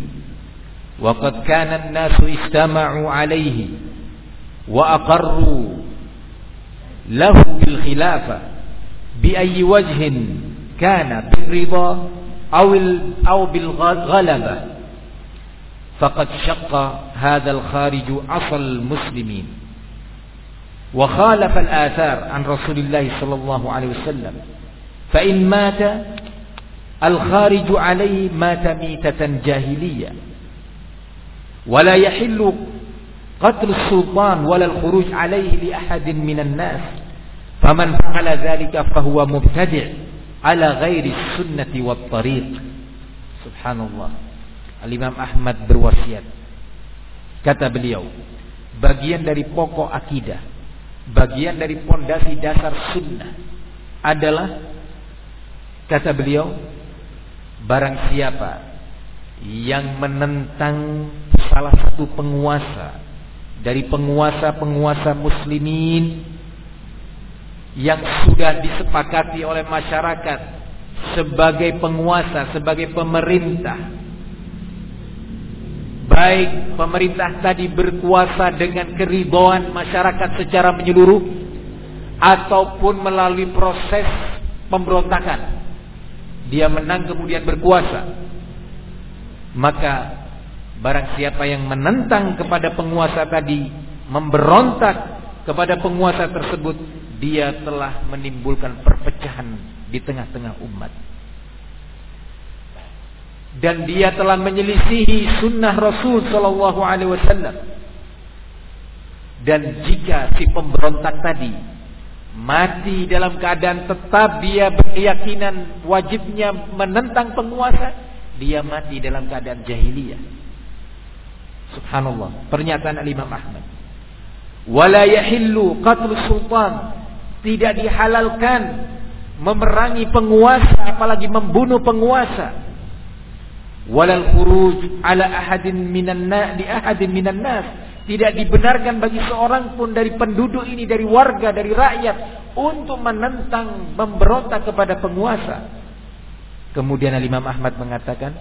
wa qad kana an-nasu istama'u alaihi wa aqarru lahu bil khilafah bi ayyi wajhin kana bil ridha aw aw bil ghalabah faqad syaqqa hadzal kharij asal muslimin. وخالف الآثار عن رسول الله صلى الله عليه وسلم. فإن مات الخارج عليه مات ميتة جاهلية. ولا يحل قتل السلطان ولا الخروج عليه لأحد من الناس. فمن فعل ذلك فهو مبتدع على غير السنة والطريق. سبحان الله. الإمام أحمد Ahmad كتب اليوم bagian dari pokok akidah bagian dari pondasi dasar sunnah adalah kata beliau barang siapa yang menentang salah satu penguasa dari penguasa-penguasa muslimin yang sudah disepakati oleh masyarakat sebagai penguasa, sebagai pemerintah. Baik pemerintah tadi berkuasa dengan keribuan masyarakat secara menyeluruh ataupun melalui proses pemberontakan. Dia menang kemudian berkuasa. Maka barang siapa yang menentang kepada penguasa tadi, memberontak kepada penguasa tersebut, dia telah menimbulkan perpecahan di tengah-tengah umat. Dan dia telah menyelisihi sunnah Rasul Shallallahu Alaihi Wasallam. Dan jika si pemberontak tadi mati dalam keadaan tetap dia berkeyakinan wajibnya menentang penguasa, dia mati dalam keadaan jahiliyah. Subhanallah. Pernyataan Al-Imam Ahmad. Wala yahillu qatl sultan tidak dihalalkan memerangi penguasa apalagi membunuh penguasa walal khuruj ala ahadin minan na, di ahadin minan nas tidak dibenarkan bagi seorang pun dari penduduk ini dari warga dari rakyat untuk menentang memberontak kepada penguasa kemudian Imam Ahmad mengatakan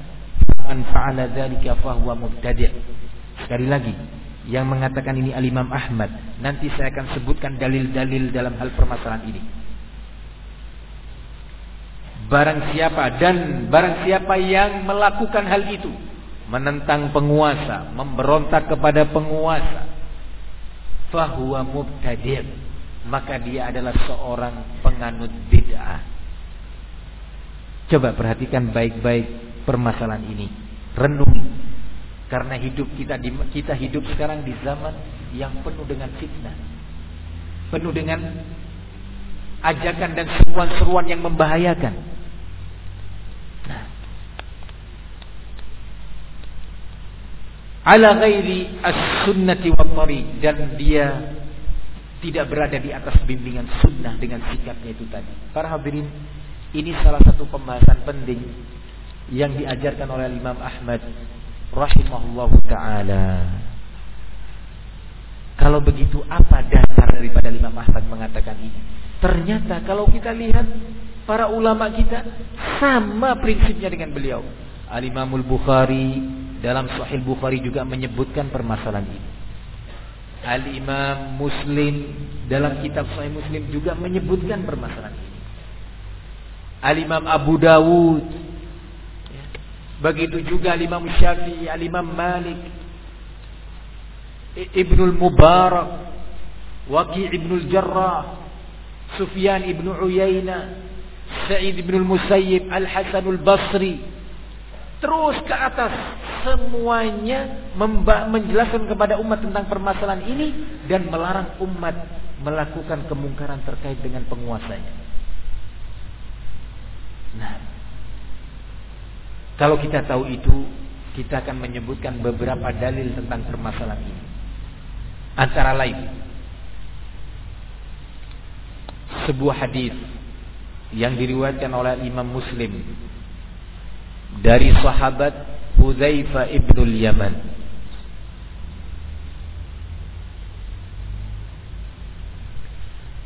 man fa'ala dzalika fahuwa mubtadi' sekali lagi yang mengatakan ini Al-Imam Ahmad. Nanti saya akan sebutkan dalil-dalil dalam hal permasalahan ini. Barang siapa dan barang siapa yang melakukan hal itu, menentang penguasa, memberontak kepada penguasa, fahuwa mubtadi', maka dia adalah seorang penganut bid'ah. Coba perhatikan baik-baik permasalahan ini. Renungi karena hidup kita di, kita hidup sekarang di zaman yang penuh dengan fitnah. Penuh dengan ajakan dan seruan-seruan yang membahayakan. Ala ghairi as-sunnati wa dan dia tidak berada di atas bimbingan sunnah dengan sikapnya itu tadi. Para hadirin, ini salah satu pembahasan penting yang diajarkan oleh Imam Ahmad rahimahullahu taala. Kalau begitu apa dasar daripada Imam Ahmad mengatakan ini? Ternyata kalau kita lihat para ulama kita sama prinsipnya dengan beliau. Al-Imamul Bukhari dalam Sahih Bukhari juga menyebutkan permasalahan ini. Al-Imam Muslim dalam kitab Sahih Muslim juga menyebutkan permasalahan ini. Al-Imam Abu Dawud Begitu juga Imam Syafi'i, Imam Malik, Ibnul Mubarak, Waqi' Ibnul Jarrah, Sufyan Ibnu Uyainah, Sa'id Ibnul Musayyib, Al-Hasanul Basri. Terus ke atas semuanya menjelaskan kepada umat tentang permasalahan ini dan melarang umat melakukan kemungkaran terkait dengan penguasanya. Nah, kalau kita tahu itu, kita akan menyebutkan beberapa dalil tentang permasalahan ini. Antara lain, sebuah hadis yang diriwayatkan oleh Imam Muslim dari sahabat Hudzaifah ibnul Yaman.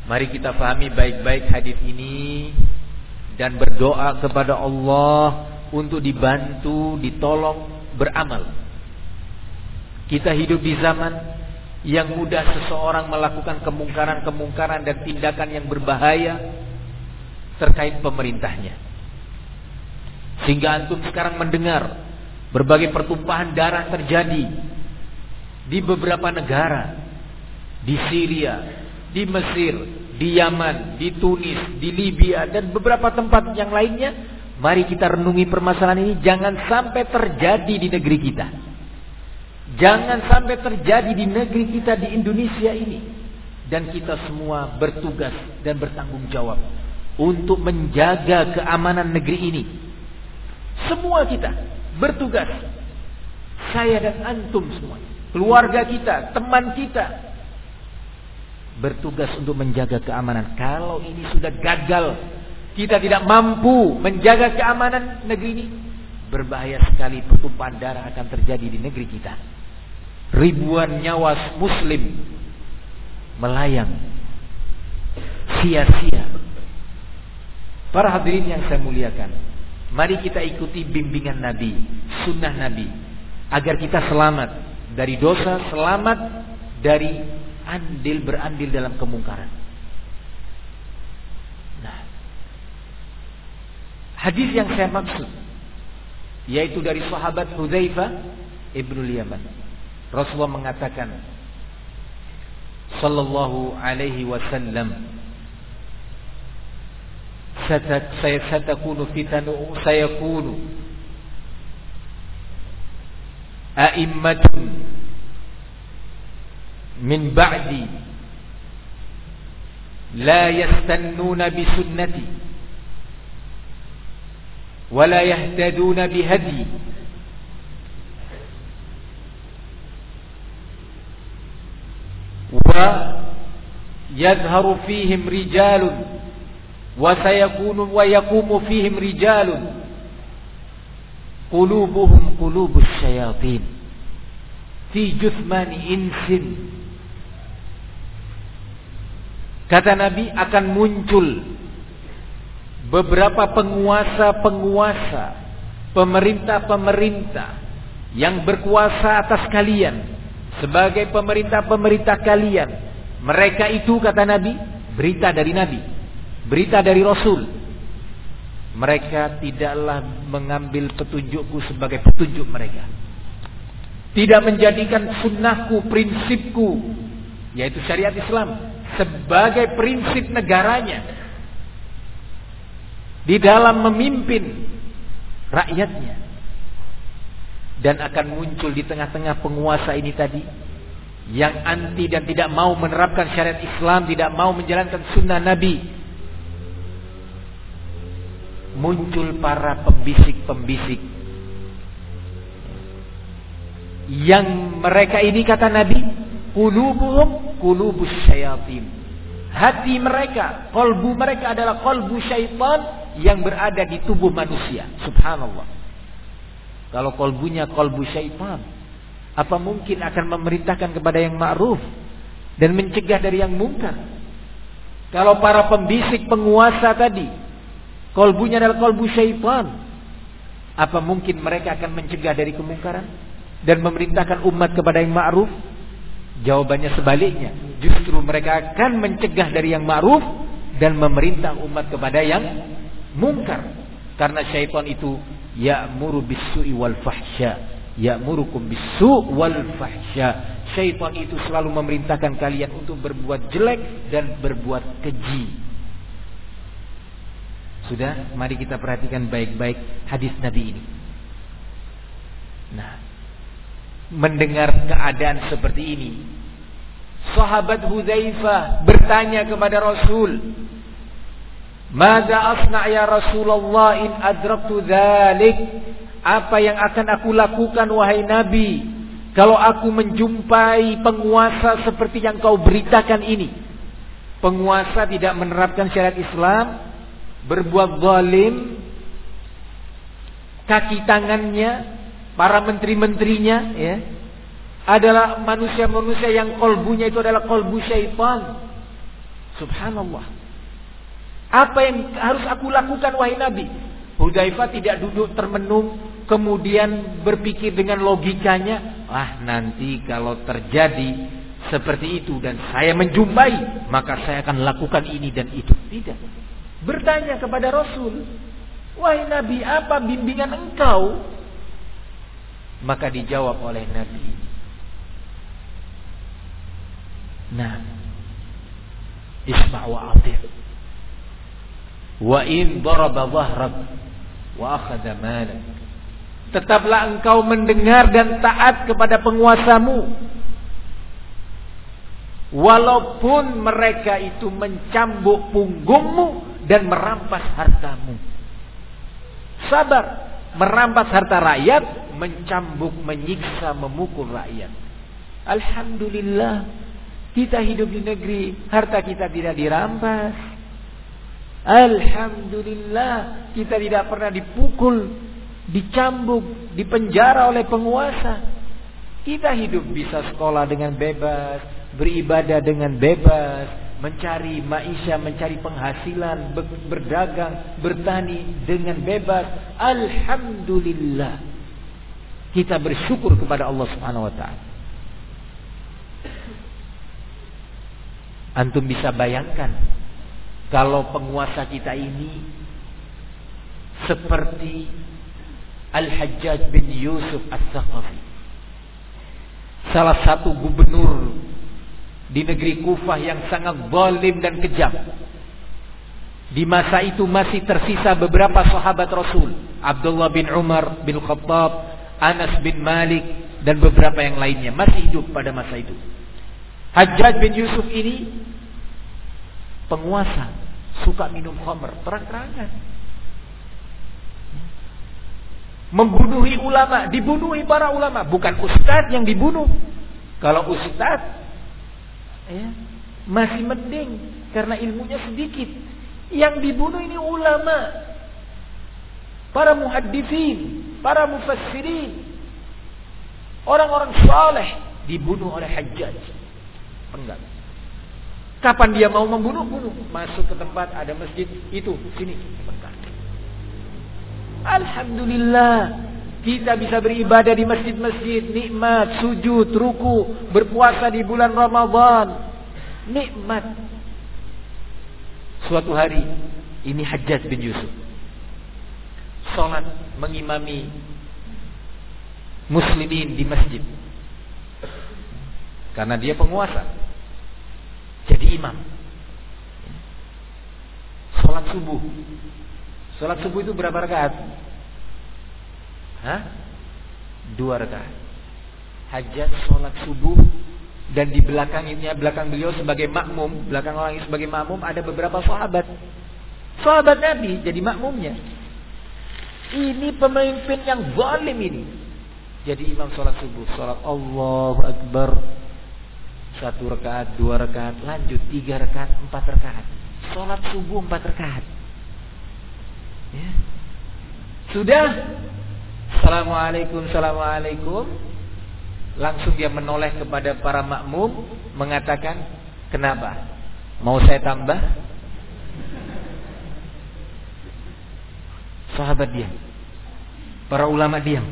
Mari kita pahami baik-baik hadis ini dan berdoa kepada Allah untuk dibantu, ditolong, beramal. Kita hidup di zaman yang mudah seseorang melakukan kemungkaran-kemungkaran dan tindakan yang berbahaya terkait pemerintahnya. Sehingga antum sekarang mendengar berbagai pertumpahan darah terjadi di beberapa negara, di Syria, di Mesir, di Yaman, di Tunis, di Libya dan beberapa tempat yang lainnya Mari kita renungi permasalahan ini jangan sampai terjadi di negeri kita. Jangan sampai terjadi di negeri kita di Indonesia ini. Dan kita semua bertugas dan bertanggung jawab untuk menjaga keamanan negeri ini. Semua kita bertugas. Saya dan antum semua. Keluarga kita, teman kita. Bertugas untuk menjaga keamanan. Kalau ini sudah gagal, kita tidak mampu menjaga keamanan negeri ini. Berbahaya sekali pertumpahan darah akan terjadi di negeri kita ribuan nyawa muslim melayang sia-sia. Para hadirin yang saya muliakan, mari kita ikuti bimbingan Nabi, sunnah Nabi, agar kita selamat dari dosa, selamat dari andil berandil dalam kemungkaran. Nah, hadis yang saya maksud yaitu dari sahabat Hudzaifah ibnu Yaman Rasulullah mengatakan sallallahu alaihi wasallam ستكون فتن سيكون أئمة من بعدي لا يستنون بسنتي ولا يهتدون بهدي. ويظهر فيهم رجال wa sayakunu wa رجال fihim rijalun qulubuhum qulubus syayatin fi kata nabi akan muncul beberapa penguasa-penguasa pemerintah-pemerintah yang berkuasa atas kalian. Sebagai pemerintah-pemerintah kalian mereka itu kata nabi berita dari nabi berita dari Rasul. Mereka tidaklah mengambil petunjukku sebagai petunjuk mereka. Tidak menjadikan sunnahku, prinsipku, yaitu syariat Islam, sebagai prinsip negaranya. Di dalam memimpin rakyatnya dan akan muncul di tengah-tengah penguasa ini tadi yang anti dan tidak mau menerapkan syariat Islam, tidak mau menjalankan sunnah Nabi. Muncul para pembisik-pembisik yang mereka ini kata Nabi, qulubuhum qulubus syayatin. Hati mereka, kolbu mereka adalah kolbu syaitan yang berada di tubuh manusia. Subhanallah. Kalau kolbunya kolbu syaitan. Apa mungkin akan memerintahkan kepada yang ma'ruf. Dan mencegah dari yang mungkar. Kalau para pembisik penguasa tadi. Kolbunya adalah kolbu syaitan. Apa mungkin mereka akan mencegah dari kemungkaran. Dan memerintahkan umat kepada yang ma'ruf. Jawabannya sebaliknya. Justru mereka akan mencegah dari yang ma'ruf. Dan memerintah umat kepada yang mungkar. Karena syaitan itu ya'muru bis-su'i wal fahsya ya'murukum bis-su' wal fahsya syaitan itu selalu memerintahkan kalian untuk berbuat jelek dan berbuat keji sudah mari kita perhatikan baik-baik hadis Nabi ini nah mendengar keadaan seperti ini sahabat Hudzaifah bertanya kepada Rasul Mada asna ya Rasulullah in adraktu dzalik? Apa yang akan aku lakukan wahai Nabi kalau aku menjumpai penguasa seperti yang kau beritakan ini? Penguasa tidak menerapkan syariat Islam, berbuat zalim, kaki tangannya, para menteri-menterinya ya, adalah manusia-manusia yang kolbunya itu adalah kolbu syaitan. Subhanallah. Apa yang harus aku lakukan wahai Nabi? Hudzaifah tidak duduk termenung kemudian berpikir dengan logikanya, ah nanti kalau terjadi seperti itu dan saya menjumpai, maka saya akan lakukan ini dan itu. Tidak. Bertanya kepada Rasul, wahai Nabi, apa bimbingan engkau? Maka dijawab oleh Nabi. Nah, isma' wa atir. Wa in daraba dhahrak wa akhadha malak Tetaplah engkau mendengar dan taat kepada penguasamu. Walaupun mereka itu mencambuk punggungmu dan merampas hartamu. Sabar. Merampas harta rakyat. Mencambuk, menyiksa, memukul rakyat. Alhamdulillah. Kita hidup di negeri. Harta kita tidak dirampas. Alhamdulillah. Kita tidak pernah dipukul dicambuk, dipenjara oleh penguasa. Kita hidup bisa sekolah dengan bebas, beribadah dengan bebas, mencari maisha, mencari penghasilan, berdagang, bertani dengan bebas. Alhamdulillah. Kita bersyukur kepada Allah Subhanahu wa taala. Antum bisa bayangkan kalau penguasa kita ini seperti Al-Hajjaj bin Yusuf As-Saqafi. Salah satu gubernur di negeri Kufah yang sangat zalim dan kejam. Di masa itu masih tersisa beberapa sahabat Rasul. Abdullah bin Umar bin Khattab, Anas bin Malik, dan beberapa yang lainnya. Masih hidup pada masa itu. Hajjaj bin Yusuf ini penguasa. Suka minum khamr. Terang-terangan membunuhi ulama, dibunuhi para ulama, bukan ustadz yang dibunuh. Kalau ustadz ya, masih mending karena ilmunya sedikit. Yang dibunuh ini ulama, para muhaddisin, para mufassirin, orang-orang soleh dibunuh oleh Hajjaj. Enggak. Kapan dia mau membunuh? Bunuh. Masuk ke tempat ada masjid itu, sini. Alhamdulillah kita bisa beribadah di masjid-masjid, nikmat, sujud, ruku, berpuasa di bulan Ramadan. Nikmat. Suatu hari ini Hajjaj bin Yusuf. Salat mengimami muslimin di masjid. Karena dia penguasa. Jadi imam. Salat subuh Sholat subuh itu berapa rakaat? Hah? Dua rakaat. Hajat sholat subuh dan di belakangnya belakang beliau sebagai makmum, belakang orang sebagai makmum ada beberapa sahabat. Sahabat Nabi jadi makmumnya. Ini pemimpin yang zalim ini. Jadi imam sholat subuh, sholat Allahu Akbar. Satu rakaat, dua rakaat, lanjut tiga rakaat, empat rakaat. Sholat subuh empat rakaat. Ya. Sudah. Assalamualaikum, Assalamualaikum. Langsung dia menoleh kepada para makmum. Mengatakan, kenapa? Mau saya tambah? Sahabat diam. Para ulama diam.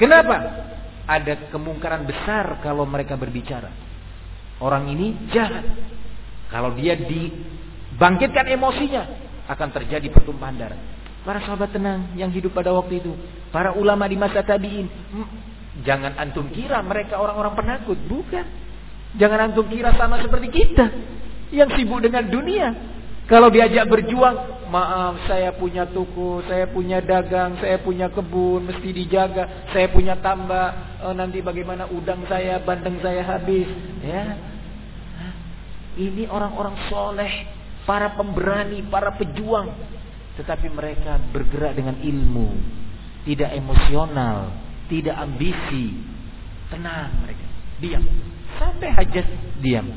Kenapa? Ada kemungkaran besar kalau mereka berbicara. Orang ini jahat. Kalau dia dibangkitkan emosinya, akan terjadi pertumpahan darah. Para sahabat tenang yang hidup pada waktu itu. Para ulama di masa tabi'in. Jangan antum kira mereka orang-orang penakut. Bukan. Jangan antum kira sama seperti kita. Yang sibuk dengan dunia. Kalau diajak berjuang, maaf saya punya toko, saya punya dagang, saya punya kebun, mesti dijaga, saya punya tambak, oh, nanti bagaimana udang saya, bandeng saya habis, ya. Ini orang-orang soleh para pemberani, para pejuang. Tetapi mereka bergerak dengan ilmu, tidak emosional, tidak ambisi. Tenang mereka, diam. Sampai hajat diam.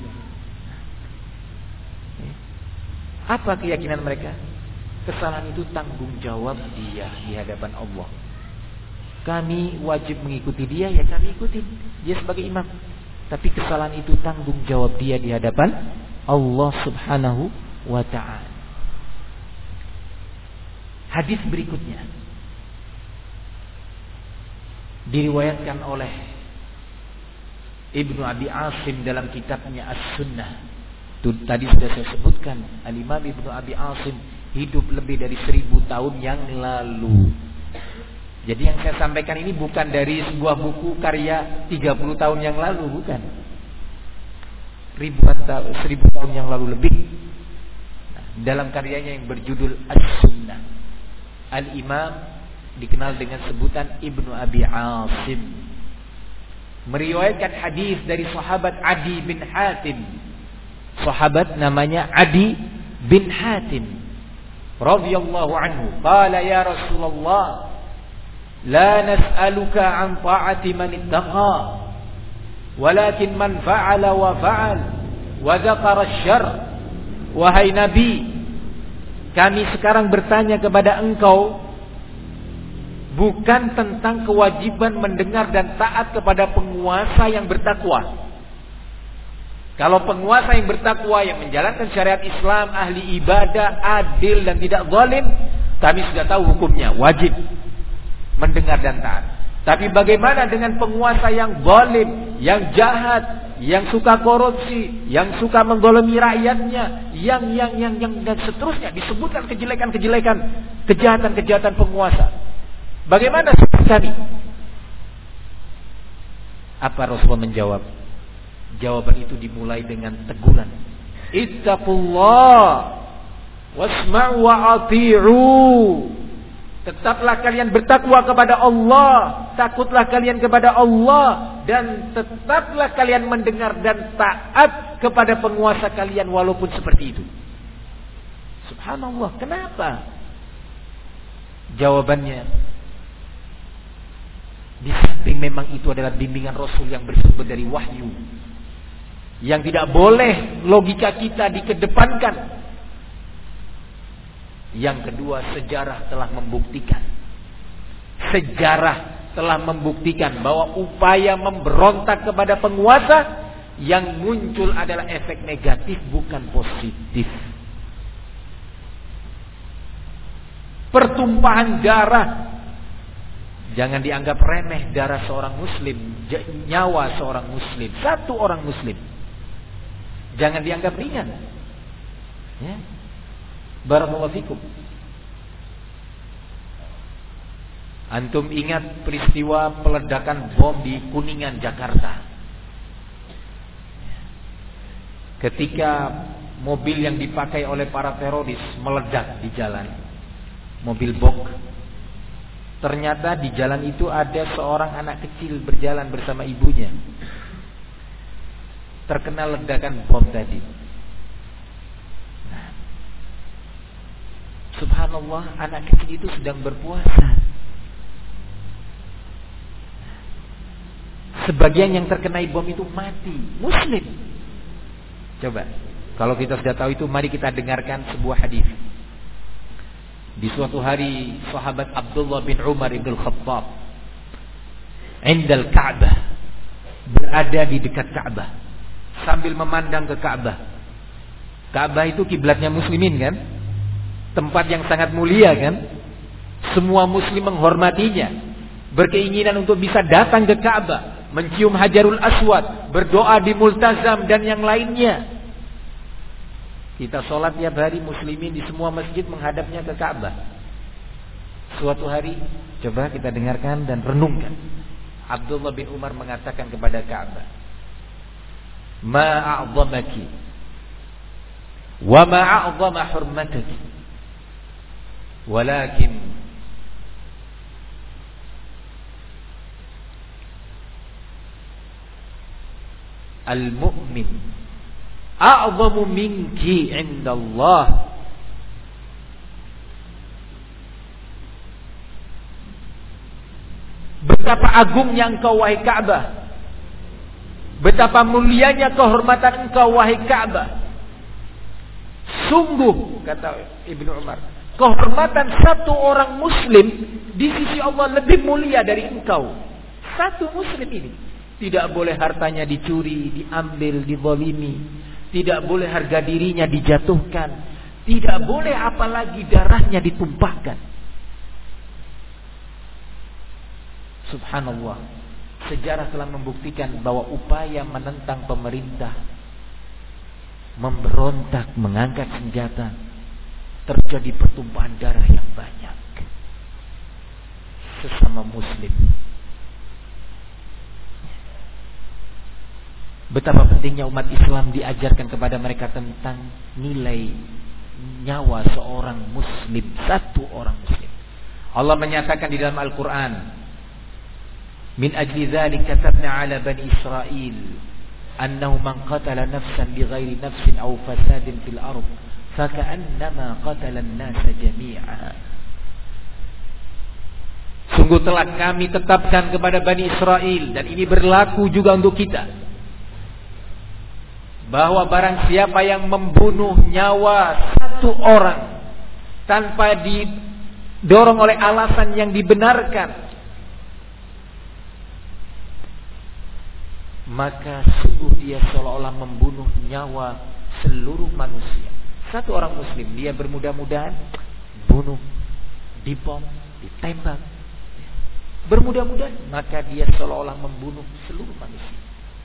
Apa keyakinan mereka? Kesalahan itu tanggung jawab dia di hadapan Allah. Kami wajib mengikuti dia, ya kami ikuti. Dia sebagai imam. Tapi kesalahan itu tanggung jawab dia di hadapan Allah subhanahu wa ta'ala. Hadis berikutnya diriwayatkan oleh Ibnu Abi Asim dalam kitabnya As-Sunnah. Tadi sudah saya sebutkan Al-Imam Ibnu Abi Asim hidup lebih dari seribu tahun yang lalu. Jadi yang saya sampaikan ini bukan dari sebuah buku karya 30 tahun yang lalu, bukan. Ribuan tahun, seribu tahun yang lalu lebih dalam karyanya yang berjudul As-Sunnah. Al-Imam dikenal dengan sebutan Ibnu Abi Asim. Meriwayatkan hadis dari sahabat Adi bin Hatim. Sahabat namanya Adi bin Hatim. Radhiyallahu anhu. Qala ya Rasulullah, la nas'aluka an ta'ati man ittaqa, walakin man fa'ala wa fa'al wa dzakara asy-syarr. Wahai Nabi, kami sekarang bertanya kepada engkau bukan tentang kewajiban mendengar dan taat kepada penguasa yang bertakwa. Kalau penguasa yang bertakwa yang menjalankan syariat Islam, ahli ibadah, adil dan tidak zalim, kami sudah tahu hukumnya, wajib mendengar dan taat. Tapi bagaimana dengan penguasa yang zalim, yang jahat, yang suka korupsi, yang suka menggolemi rakyatnya, yang yang yang yang dan seterusnya disebutkan kejelekan-kejelekan, kejahatan-kejahatan penguasa. Bagaimana kami? Apa Rasulullah menjawab? Jawaban itu dimulai dengan teguran. Ittaqullah wasma'u wa ati'u. Tetaplah kalian bertakwa kepada Allah, takutlah kalian kepada Allah dan tetaplah kalian mendengar dan taat kepada penguasa kalian walaupun seperti itu. Subhanallah, kenapa? Jawabannya di samping memang itu adalah bimbingan Rasul yang bersumber dari wahyu. Yang tidak boleh logika kita dikedepankan. Yang kedua, sejarah telah membuktikan. Sejarah telah membuktikan bahwa upaya memberontak kepada penguasa yang muncul adalah efek negatif bukan positif. Pertumpahan darah Jangan dianggap remeh darah seorang muslim, nyawa seorang muslim, satu orang muslim. Jangan dianggap ringan. Ya. Barakallahu fikum. Antum ingat peristiwa peledakan bom di Kuningan, Jakarta. Ketika mobil yang dipakai oleh para teroris meledak di jalan. Mobil bok Ternyata di jalan itu ada seorang anak kecil berjalan bersama ibunya. Terkena ledakan bom tadi. Subhanallah, anak kecil itu sedang berpuasa. Sebagian yang terkena bom itu mati, muslim. Coba, kalau kita sudah tahu itu, mari kita dengarkan sebuah hadis. Di suatu hari sahabat Abdullah bin Umar ibn Khattab Indal Ka'bah Berada di dekat Ka'bah Sambil memandang ke Ka'bah Ka'bah itu kiblatnya muslimin kan Tempat yang sangat mulia kan Semua muslim menghormatinya Berkeinginan untuk bisa datang ke Ka'bah Mencium Hajarul Aswad Berdoa di Multazam dan yang lainnya kita sholat tiap hari muslimin di semua masjid menghadapnya ke Ka'bah. Suatu hari coba kita dengarkan dan renungkan. Abdullah bin Umar mengatakan kepada Ka'bah, "Ma a'zamaki wa ma a'zama hurmataki." Walakin al-mu'min a'zamu minki indallah Betapa agungnya engkau wahai Ka'bah. Betapa mulianya kehormatan engkau wahai Ka'bah. Sungguh kata Ibnu Umar, kehormatan satu orang muslim di sisi Allah lebih mulia dari engkau. Satu muslim ini tidak boleh hartanya dicuri, diambil, dibolimi, tidak boleh harga dirinya dijatuhkan. Tidak boleh apalagi darahnya ditumpahkan. Subhanallah. Sejarah telah membuktikan bahwa upaya menentang pemerintah memberontak, mengangkat senjata, terjadi pertumpahan darah yang banyak. Sesama muslim Betapa pentingnya umat Islam diajarkan kepada mereka tentang nilai nyawa seorang muslim, satu orang muslim. Allah menyatakan di dalam Al-Quran Min ajli dhalik katabna ala bani Israel Annahu man qatala nafsan bighairi nafsin au fasadin fil ard Nasa Sungguh telah kami tetapkan kepada Bani Israel Dan ini berlaku juga untuk kita. Bahwa barang siapa yang membunuh nyawa satu orang Tanpa didorong oleh alasan yang dibenarkan Maka sungguh dia seolah-olah membunuh nyawa seluruh manusia Satu orang muslim dia bermudah-mudahan Bunuh, dibom, ditembak. Bermudah-mudahan maka dia seolah-olah membunuh seluruh manusia.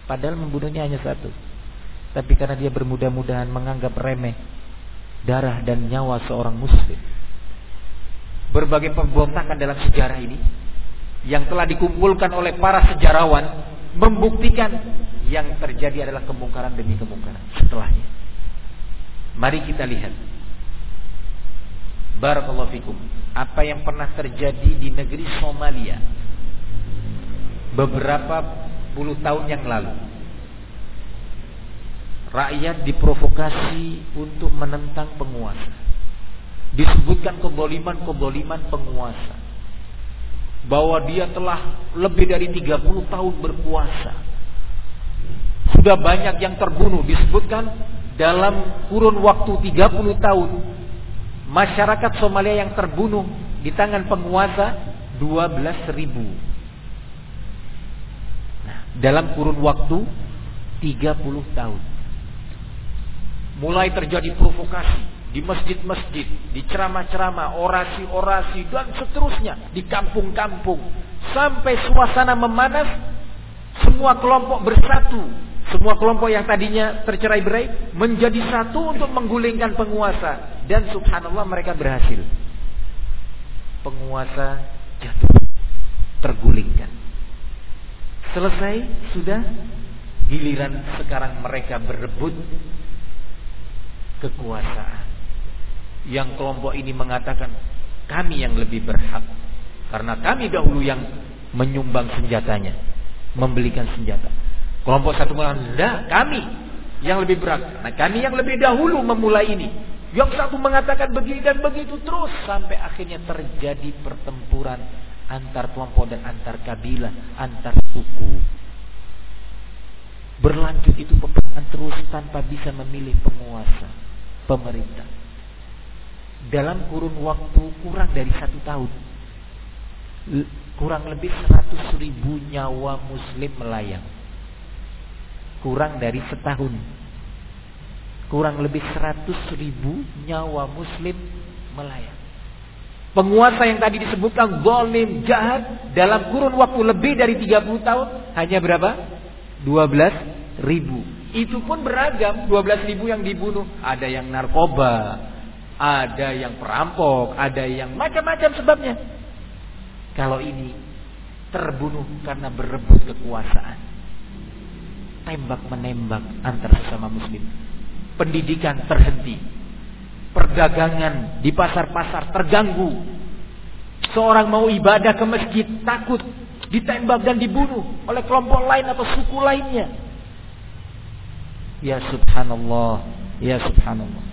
Padahal membunuhnya hanya satu. Tapi karena dia bermudah-mudahan menganggap remeh darah dan nyawa seorang muslim. Berbagai pemberontakan dalam sejarah ini yang telah dikumpulkan oleh para sejarawan membuktikan yang terjadi adalah kemungkaran demi kemungkaran setelahnya mari kita lihat Barakallahu fikum. Apa yang pernah terjadi di negeri Somalia beberapa puluh tahun yang lalu. Rakyat diprovokasi untuk menentang penguasa. Disebutkan keboliman-keboliman penguasa. Bahwa dia telah lebih dari 30 tahun berkuasa. Sudah banyak yang terbunuh. Disebutkan dalam kurun waktu 30 tahun masyarakat Somalia yang terbunuh di tangan penguasa 12 ribu. Nah, dalam kurun waktu 30 tahun. Mulai terjadi provokasi di masjid-masjid, di ceramah-ceramah, orasi-orasi dan seterusnya di kampung-kampung sampai suasana memanas semua kelompok bersatu semua kelompok yang tadinya tercerai berai menjadi satu untuk menggulingkan penguasa dan subhanallah mereka berhasil. Penguasa jatuh, tergulingkan. Selesai sudah giliran sekarang mereka berebut kekuasaan. Yang kelompok ini mengatakan kami yang lebih berhak karena kami dahulu yang menyumbang senjatanya, membelikan senjata. Kelompok satu tidak, kami yang lebih berat. Nah, kami yang lebih dahulu memulai ini. Yang satu mengatakan begini dan begitu terus sampai akhirnya terjadi pertempuran antar kelompok dan antar kabilah, antar suku. Berlanjut itu peperangan terus tanpa bisa memilih penguasa, pemerintah. Dalam kurun waktu kurang dari satu tahun, kurang lebih seratus ribu nyawa muslim melayang kurang dari setahun. Kurang lebih seratus ribu nyawa muslim melayang. Penguasa yang tadi disebutkan zalim, jahat dalam kurun waktu lebih dari 30 tahun hanya berapa? 12 ribu. Itu pun beragam, 12 ribu yang dibunuh. Ada yang narkoba, ada yang perampok, ada yang macam-macam sebabnya. Kalau ini terbunuh karena berebut kekuasaan tembak menembak antar sesama muslim. Pendidikan terhenti. Perdagangan di pasar-pasar terganggu. Seorang mau ibadah ke masjid takut ditembak dan dibunuh oleh kelompok lain atau suku lainnya. Ya subhanallah, ya subhanallah.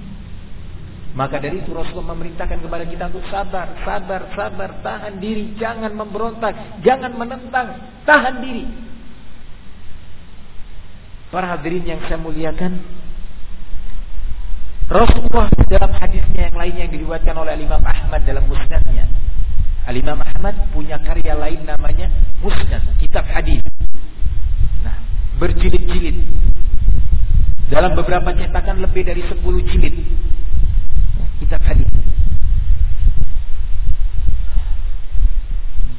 Maka dari itu Rasulullah memerintahkan kepada kita untuk sabar, sabar, sabar, tahan diri, jangan memberontak, jangan menentang, tahan diri. Para hadirin yang saya muliakan, Rasulullah dalam hadisnya yang lainnya yang diriwayatkan oleh Imam Ahmad dalam musnadnya. Imam Ahmad punya karya lain namanya Musnad, kitab hadis. Nah, berjilid-jilid. Dalam beberapa cetakan lebih dari 10 jilid. Kitab hadis.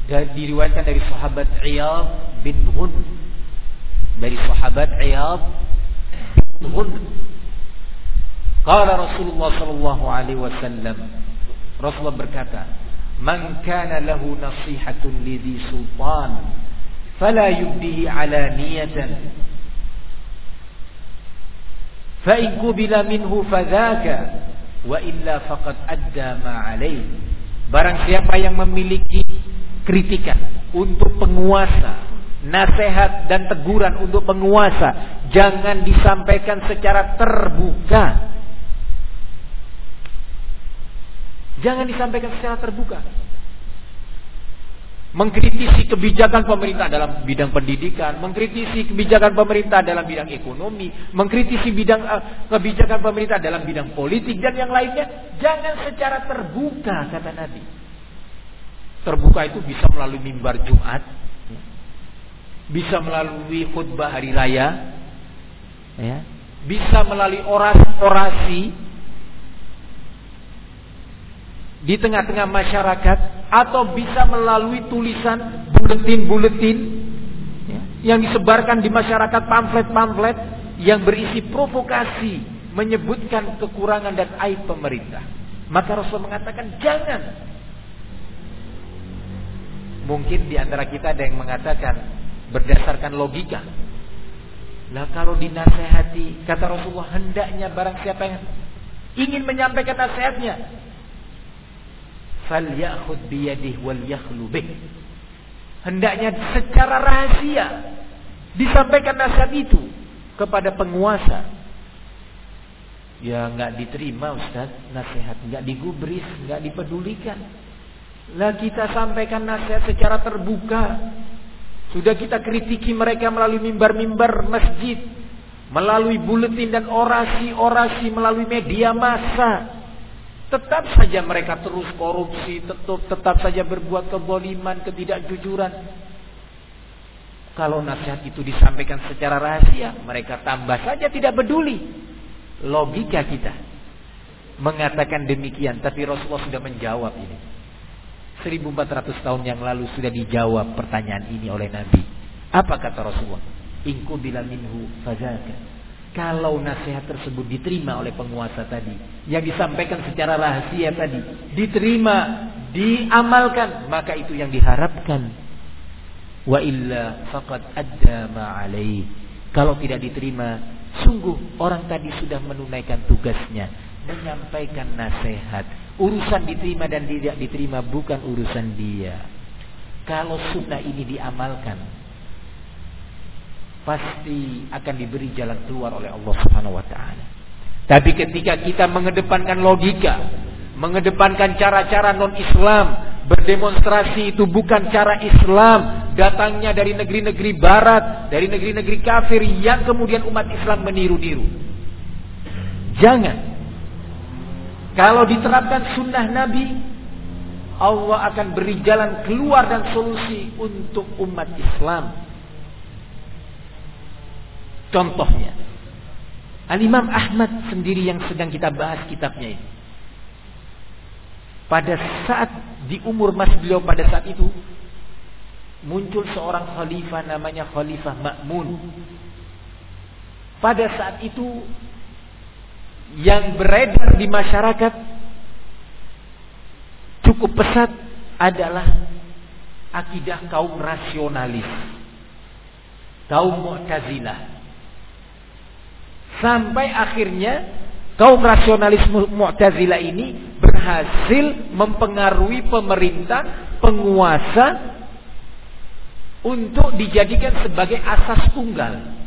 Dan diriwayatkan dari sahabat Iyad bin Hun dari sahabat Iyad bin Ghunm. Qala Rasulullah sallallahu alaihi wasallam Rasulullah berkata, "Man kana lahu nasihatun lidhi sultan fala yubdihi alaniyatan fa in qubila minhu fadhaka wa illa faqad adda ma. Barang siapa yang memiliki kritikan untuk penguasa nasihat dan teguran untuk penguasa, jangan disampaikan secara terbuka. Jangan disampaikan secara terbuka mengkritisi kebijakan pemerintah dalam bidang pendidikan, mengkritisi kebijakan pemerintah dalam bidang ekonomi, mengkritisi bidang uh, kebijakan pemerintah dalam bidang politik dan yang lainnya, jangan secara terbuka kata Nabi. Terbuka itu bisa melalui mimbar Jumat, bisa melalui khutbah hari raya, ya, bisa melalui orasi-orasi. Di tengah-tengah masyarakat. Atau bisa melalui tulisan buletin-buletin. Ya, yang disebarkan di masyarakat pamflet-pamflet. Yang berisi provokasi. Menyebutkan kekurangan dan aib pemerintah. Maka Rasul mengatakan jangan. Mungkin di antara kita ada yang mengatakan berdasarkan logika. Nah kalau dinasehati, kata Rasulullah hendaknya barang siapa yang ingin menyampaikan nasihatnya falyakhud biyadihi wal yakhlu bih. Hendaknya secara rahasia disampaikan nasihat itu kepada penguasa. Ya nggak diterima Ustaz nasihat, nggak digubris, nggak dipedulikan. Lah kita sampaikan nasihat secara terbuka. Sudah kita kritiki mereka melalui mimbar-mimbar masjid, melalui buletin dan orasi-orasi melalui media massa. Tetap saja mereka terus korupsi, tetap, tetap saja berbuat keboliman, ketidakjujuran. Kalau nasihat itu disampaikan secara rahasia, mereka tambah saja tidak peduli. Logika kita mengatakan demikian, tapi Rasulullah sudah menjawab ini. 1400 tahun yang lalu sudah dijawab pertanyaan ini oleh Nabi. Apa kata Rasulullah? Inku bila minhu fazaka. Kalau nasihat tersebut diterima oleh penguasa tadi, yang disampaikan secara rahasia tadi, diterima, diamalkan, maka itu yang diharapkan. Wa illa faqad adda ma'alaih. Kalau tidak diterima, sungguh orang tadi sudah menunaikan tugasnya, menyampaikan nasihat. Urusan diterima dan tidak diterima bukan urusan dia. Kalau sunnah ini diamalkan, pasti akan diberi jalan keluar oleh Allah Subhanahu wa taala. Tapi ketika kita mengedepankan logika, mengedepankan cara-cara non-Islam, berdemonstrasi itu bukan cara Islam, datangnya dari negeri-negeri barat, dari negeri-negeri kafir yang kemudian umat Islam meniru-niru. Jangan. Kalau diterapkan sunnah Nabi, Allah akan beri jalan keluar dan solusi untuk umat Islam. Contohnya, Al-Imam Ahmad sendiri yang sedang kita bahas kitabnya ini. Pada saat di umur masih beliau pada saat itu muncul seorang khalifah namanya Khalifah Ma'mun. Pada saat itu yang beredar di masyarakat cukup pesat adalah akidah kaum rasionalis. Kaum Mu'tazilah Sampai akhirnya kaum rasionalis Mu'tazilah ini berhasil mempengaruhi pemerintah, penguasa untuk dijadikan sebagai asas tunggal.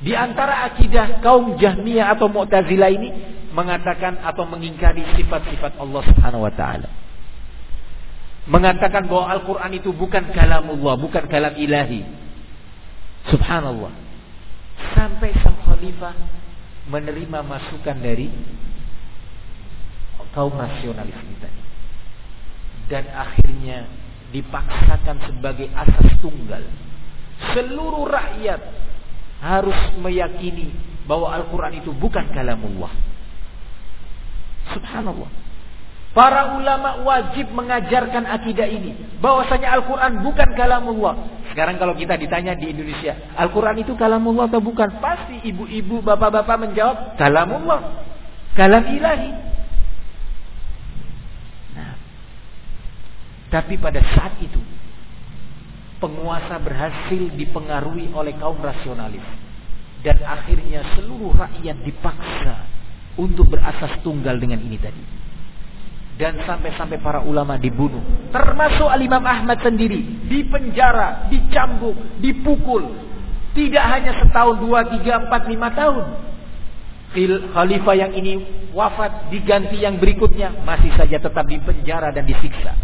Di antara akidah kaum Jahmiyah atau Mu'tazilah ini mengatakan atau mengingkari sifat-sifat Allah Subhanahu wa taala. Mengatakan bahwa Al-Qur'an itu bukan kalamullah, bukan kalam ilahi. Subhanallah sampai sang khalifah menerima masukan dari kaum nasionalis kita dan akhirnya dipaksakan sebagai asas tunggal seluruh rakyat harus meyakini bahwa Al-Quran itu bukan kalamullah subhanallah Para ulama wajib mengajarkan akidah ini. Bahwasanya Al-Quran bukan kalamullah. Sekarang kalau kita ditanya di Indonesia. Al-Quran itu kalamullah atau bukan? Pasti ibu-ibu, bapak-bapak menjawab. Kalamullah. Kalam ilahi. Nah, tapi pada saat itu. Penguasa berhasil dipengaruhi oleh kaum rasionalis. Dan akhirnya seluruh rakyat dipaksa untuk berasas tunggal dengan ini tadi dan sampai-sampai para ulama dibunuh. Termasuk Al-Imam Ahmad sendiri. Di penjara, dicambuk, dipukul. Tidak hanya setahun, dua, tiga, empat, lima tahun. Khalifah yang ini wafat, diganti yang berikutnya. Masih saja tetap di penjara dan disiksa.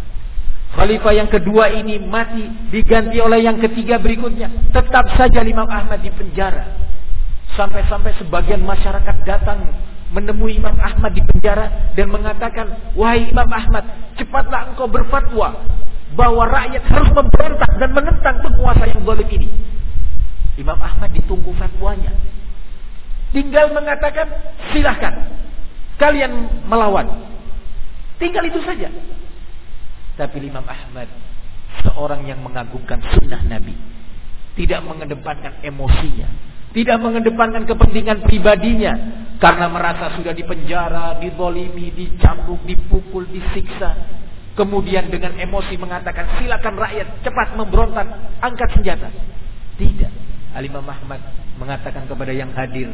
Khalifah yang kedua ini mati, diganti oleh yang ketiga berikutnya. Tetap saja Imam Ahmad di penjara. Sampai-sampai sebagian masyarakat datang menemui Imam Ahmad di penjara dan mengatakan, "Wahai Imam Ahmad, cepatlah engkau berfatwa bahwa rakyat harus memberontak dan menentang penguasa yang zalim ini." Imam Ahmad ditunggu fatwanya. Tinggal mengatakan, "Silahkan kalian melawan." Tinggal itu saja. Tapi Imam Ahmad seorang yang mengagungkan sunnah Nabi, tidak mengedepankan emosinya, tidak mengedepankan kepentingan pribadinya, karena merasa sudah dipenjara, didolimi, dicambuk, dipukul, disiksa. Kemudian dengan emosi mengatakan silakan rakyat cepat memberontak, angkat senjata. Tidak. Alimah Muhammad mengatakan kepada yang hadir,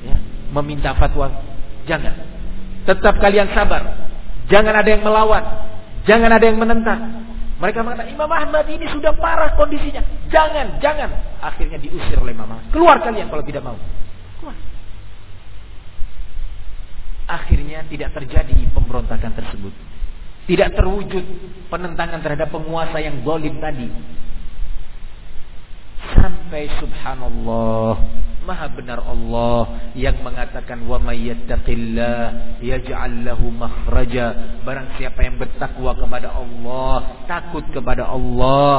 ya, meminta fatwa, jangan. Tetap kalian sabar. Jangan ada yang melawan. Jangan ada yang menentang. Mereka mengatakan Imam Ahmad ini sudah parah kondisinya. Jangan, jangan. Akhirnya diusir oleh Imam Ahmad. Keluar kalian kalau tidak mau. Keluar akhirnya tidak terjadi pemberontakan tersebut. Tidak terwujud penentangan terhadap penguasa yang zalim tadi. Sampai subhanallah, maha benar Allah yang mengatakan wa may yattaqillah yaj'al lahu makhraja. Barang siapa yang bertakwa kepada Allah, takut kepada Allah,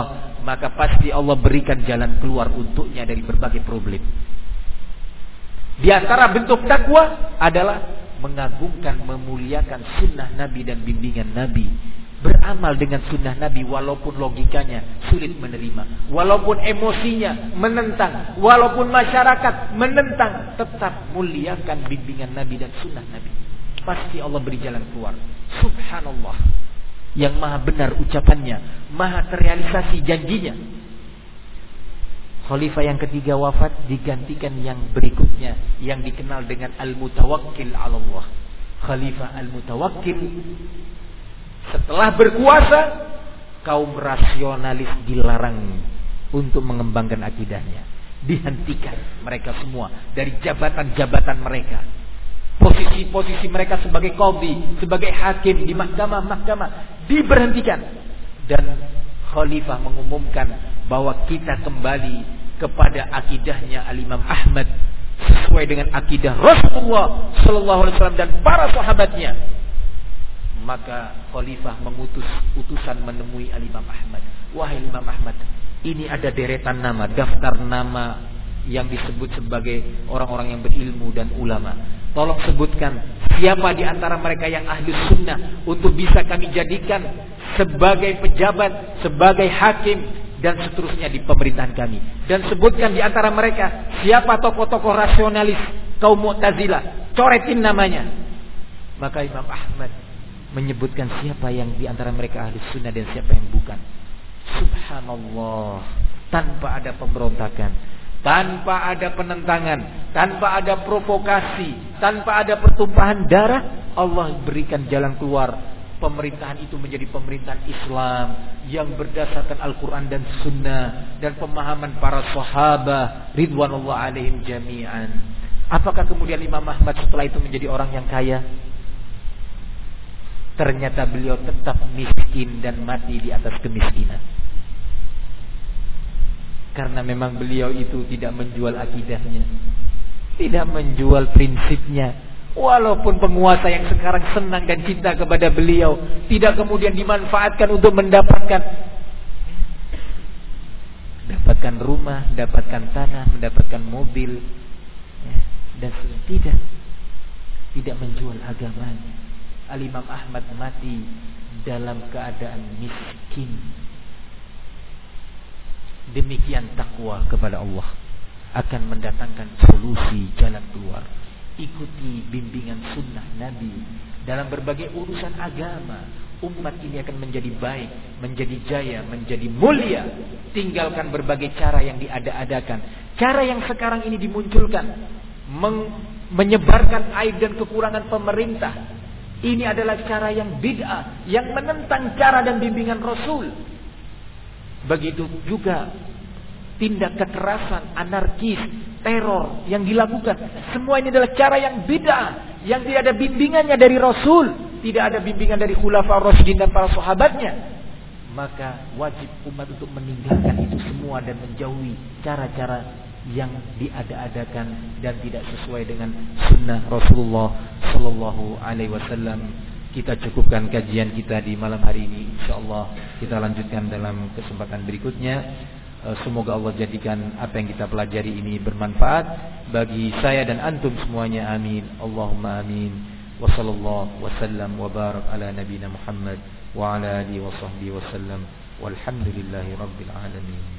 maka pasti Allah berikan jalan keluar untuknya dari berbagai problem. Di antara bentuk takwa adalah mengagungkan, memuliakan sunnah Nabi dan bimbingan Nabi. Beramal dengan sunnah Nabi walaupun logikanya sulit menerima. Walaupun emosinya menentang. Walaupun masyarakat menentang. Tetap muliakan bimbingan Nabi dan sunnah Nabi. Pasti Allah beri jalan keluar. Subhanallah. Yang maha benar ucapannya. Maha terrealisasi janjinya. Khalifah yang ketiga wafat digantikan yang berikutnya yang dikenal dengan al-mutawakkil Allah. Khalifah al-mutawakkil setelah berkuasa kaum rasionalis dilarang untuk mengembangkan akidahnya. Dihentikan mereka semua dari jabatan-jabatan mereka. Posisi-posisi mereka sebagai qadhi, sebagai hakim di mahkamah-mahkamah diberhentikan dan khalifah mengumumkan bahwa kita kembali kepada akidahnya Al-Imam Ahmad sesuai dengan akidah Rasulullah sallallahu alaihi wasallam dan para sahabatnya maka khalifah mengutus utusan menemui Al-Imam Ahmad wahai Imam Ahmad ini ada deretan nama daftar nama yang disebut sebagai orang-orang yang berilmu dan ulama tolong sebutkan siapa di antara mereka yang ahli sunnah untuk bisa kami jadikan sebagai pejabat sebagai hakim dan seterusnya di pemerintahan kami. Dan sebutkan di antara mereka siapa tokoh-tokoh rasionalis kaum Mu'tazilah, coretin namanya. Maka Imam Ahmad menyebutkan siapa yang di antara mereka ahli sunnah dan siapa yang bukan. Subhanallah, tanpa ada pemberontakan, tanpa ada penentangan, tanpa ada provokasi, tanpa ada pertumpahan darah, Allah berikan jalan keluar pemerintahan itu menjadi pemerintahan Islam yang berdasarkan Al-Quran dan Sunnah dan pemahaman para sahabat ridwanullah alaihim jami'an. Apakah kemudian Imam Ahmad setelah itu menjadi orang yang kaya? Ternyata beliau tetap miskin dan mati di atas kemiskinan. Karena memang beliau itu tidak menjual akidahnya. Tidak menjual prinsipnya Walaupun penguasa yang sekarang senang dan cinta kepada beliau tidak kemudian dimanfaatkan untuk mendapatkan mendapatkan rumah, mendapatkan tanah, mendapatkan mobil ya, dan tidak tidak menjual agamanya. Al Imam Ahmad mati dalam keadaan miskin. Demikian takwa kepada Allah. Akan mendatangkan solusi jalan keluar. Ikuti bimbingan sunnah Nabi. Dalam berbagai urusan agama umat ini akan menjadi baik menjadi jaya menjadi mulia. Tinggalkan berbagai cara yang diada-adakan. Cara yang sekarang ini dimunculkan. Menyebarkan aib dan kekurangan pemerintah Ini adalah cara yang bid'ah, yang menentang cara dan bimbingan Rasul. Begitu juga tindak kekerasan, anarkis, teror yang dilakukan. Semua ini adalah cara yang bid'ah, yang tidak ada bimbingannya dari Rasul, tidak ada bimbingan dari khulafa Rasulin dan para sahabatnya. Maka wajib umat untuk meninggalkan itu semua dan menjauhi cara-cara yang diada-adakan dan tidak sesuai dengan sunnah Rasulullah Sallallahu Alaihi Wasallam. Kita cukupkan kajian kita di malam hari ini. Insyaallah kita lanjutkan dalam kesempatan berikutnya. Eh, semoga Allah jadikan apa yang kita pelajari ini bermanfaat bagi saya dan antum semuanya. Amin. Allahumma amin. Wa sallallahu wa barak ala Muhammad wa ala alihi wa sahbihi wa sallam. Walhamdulillahi rabbil alamin.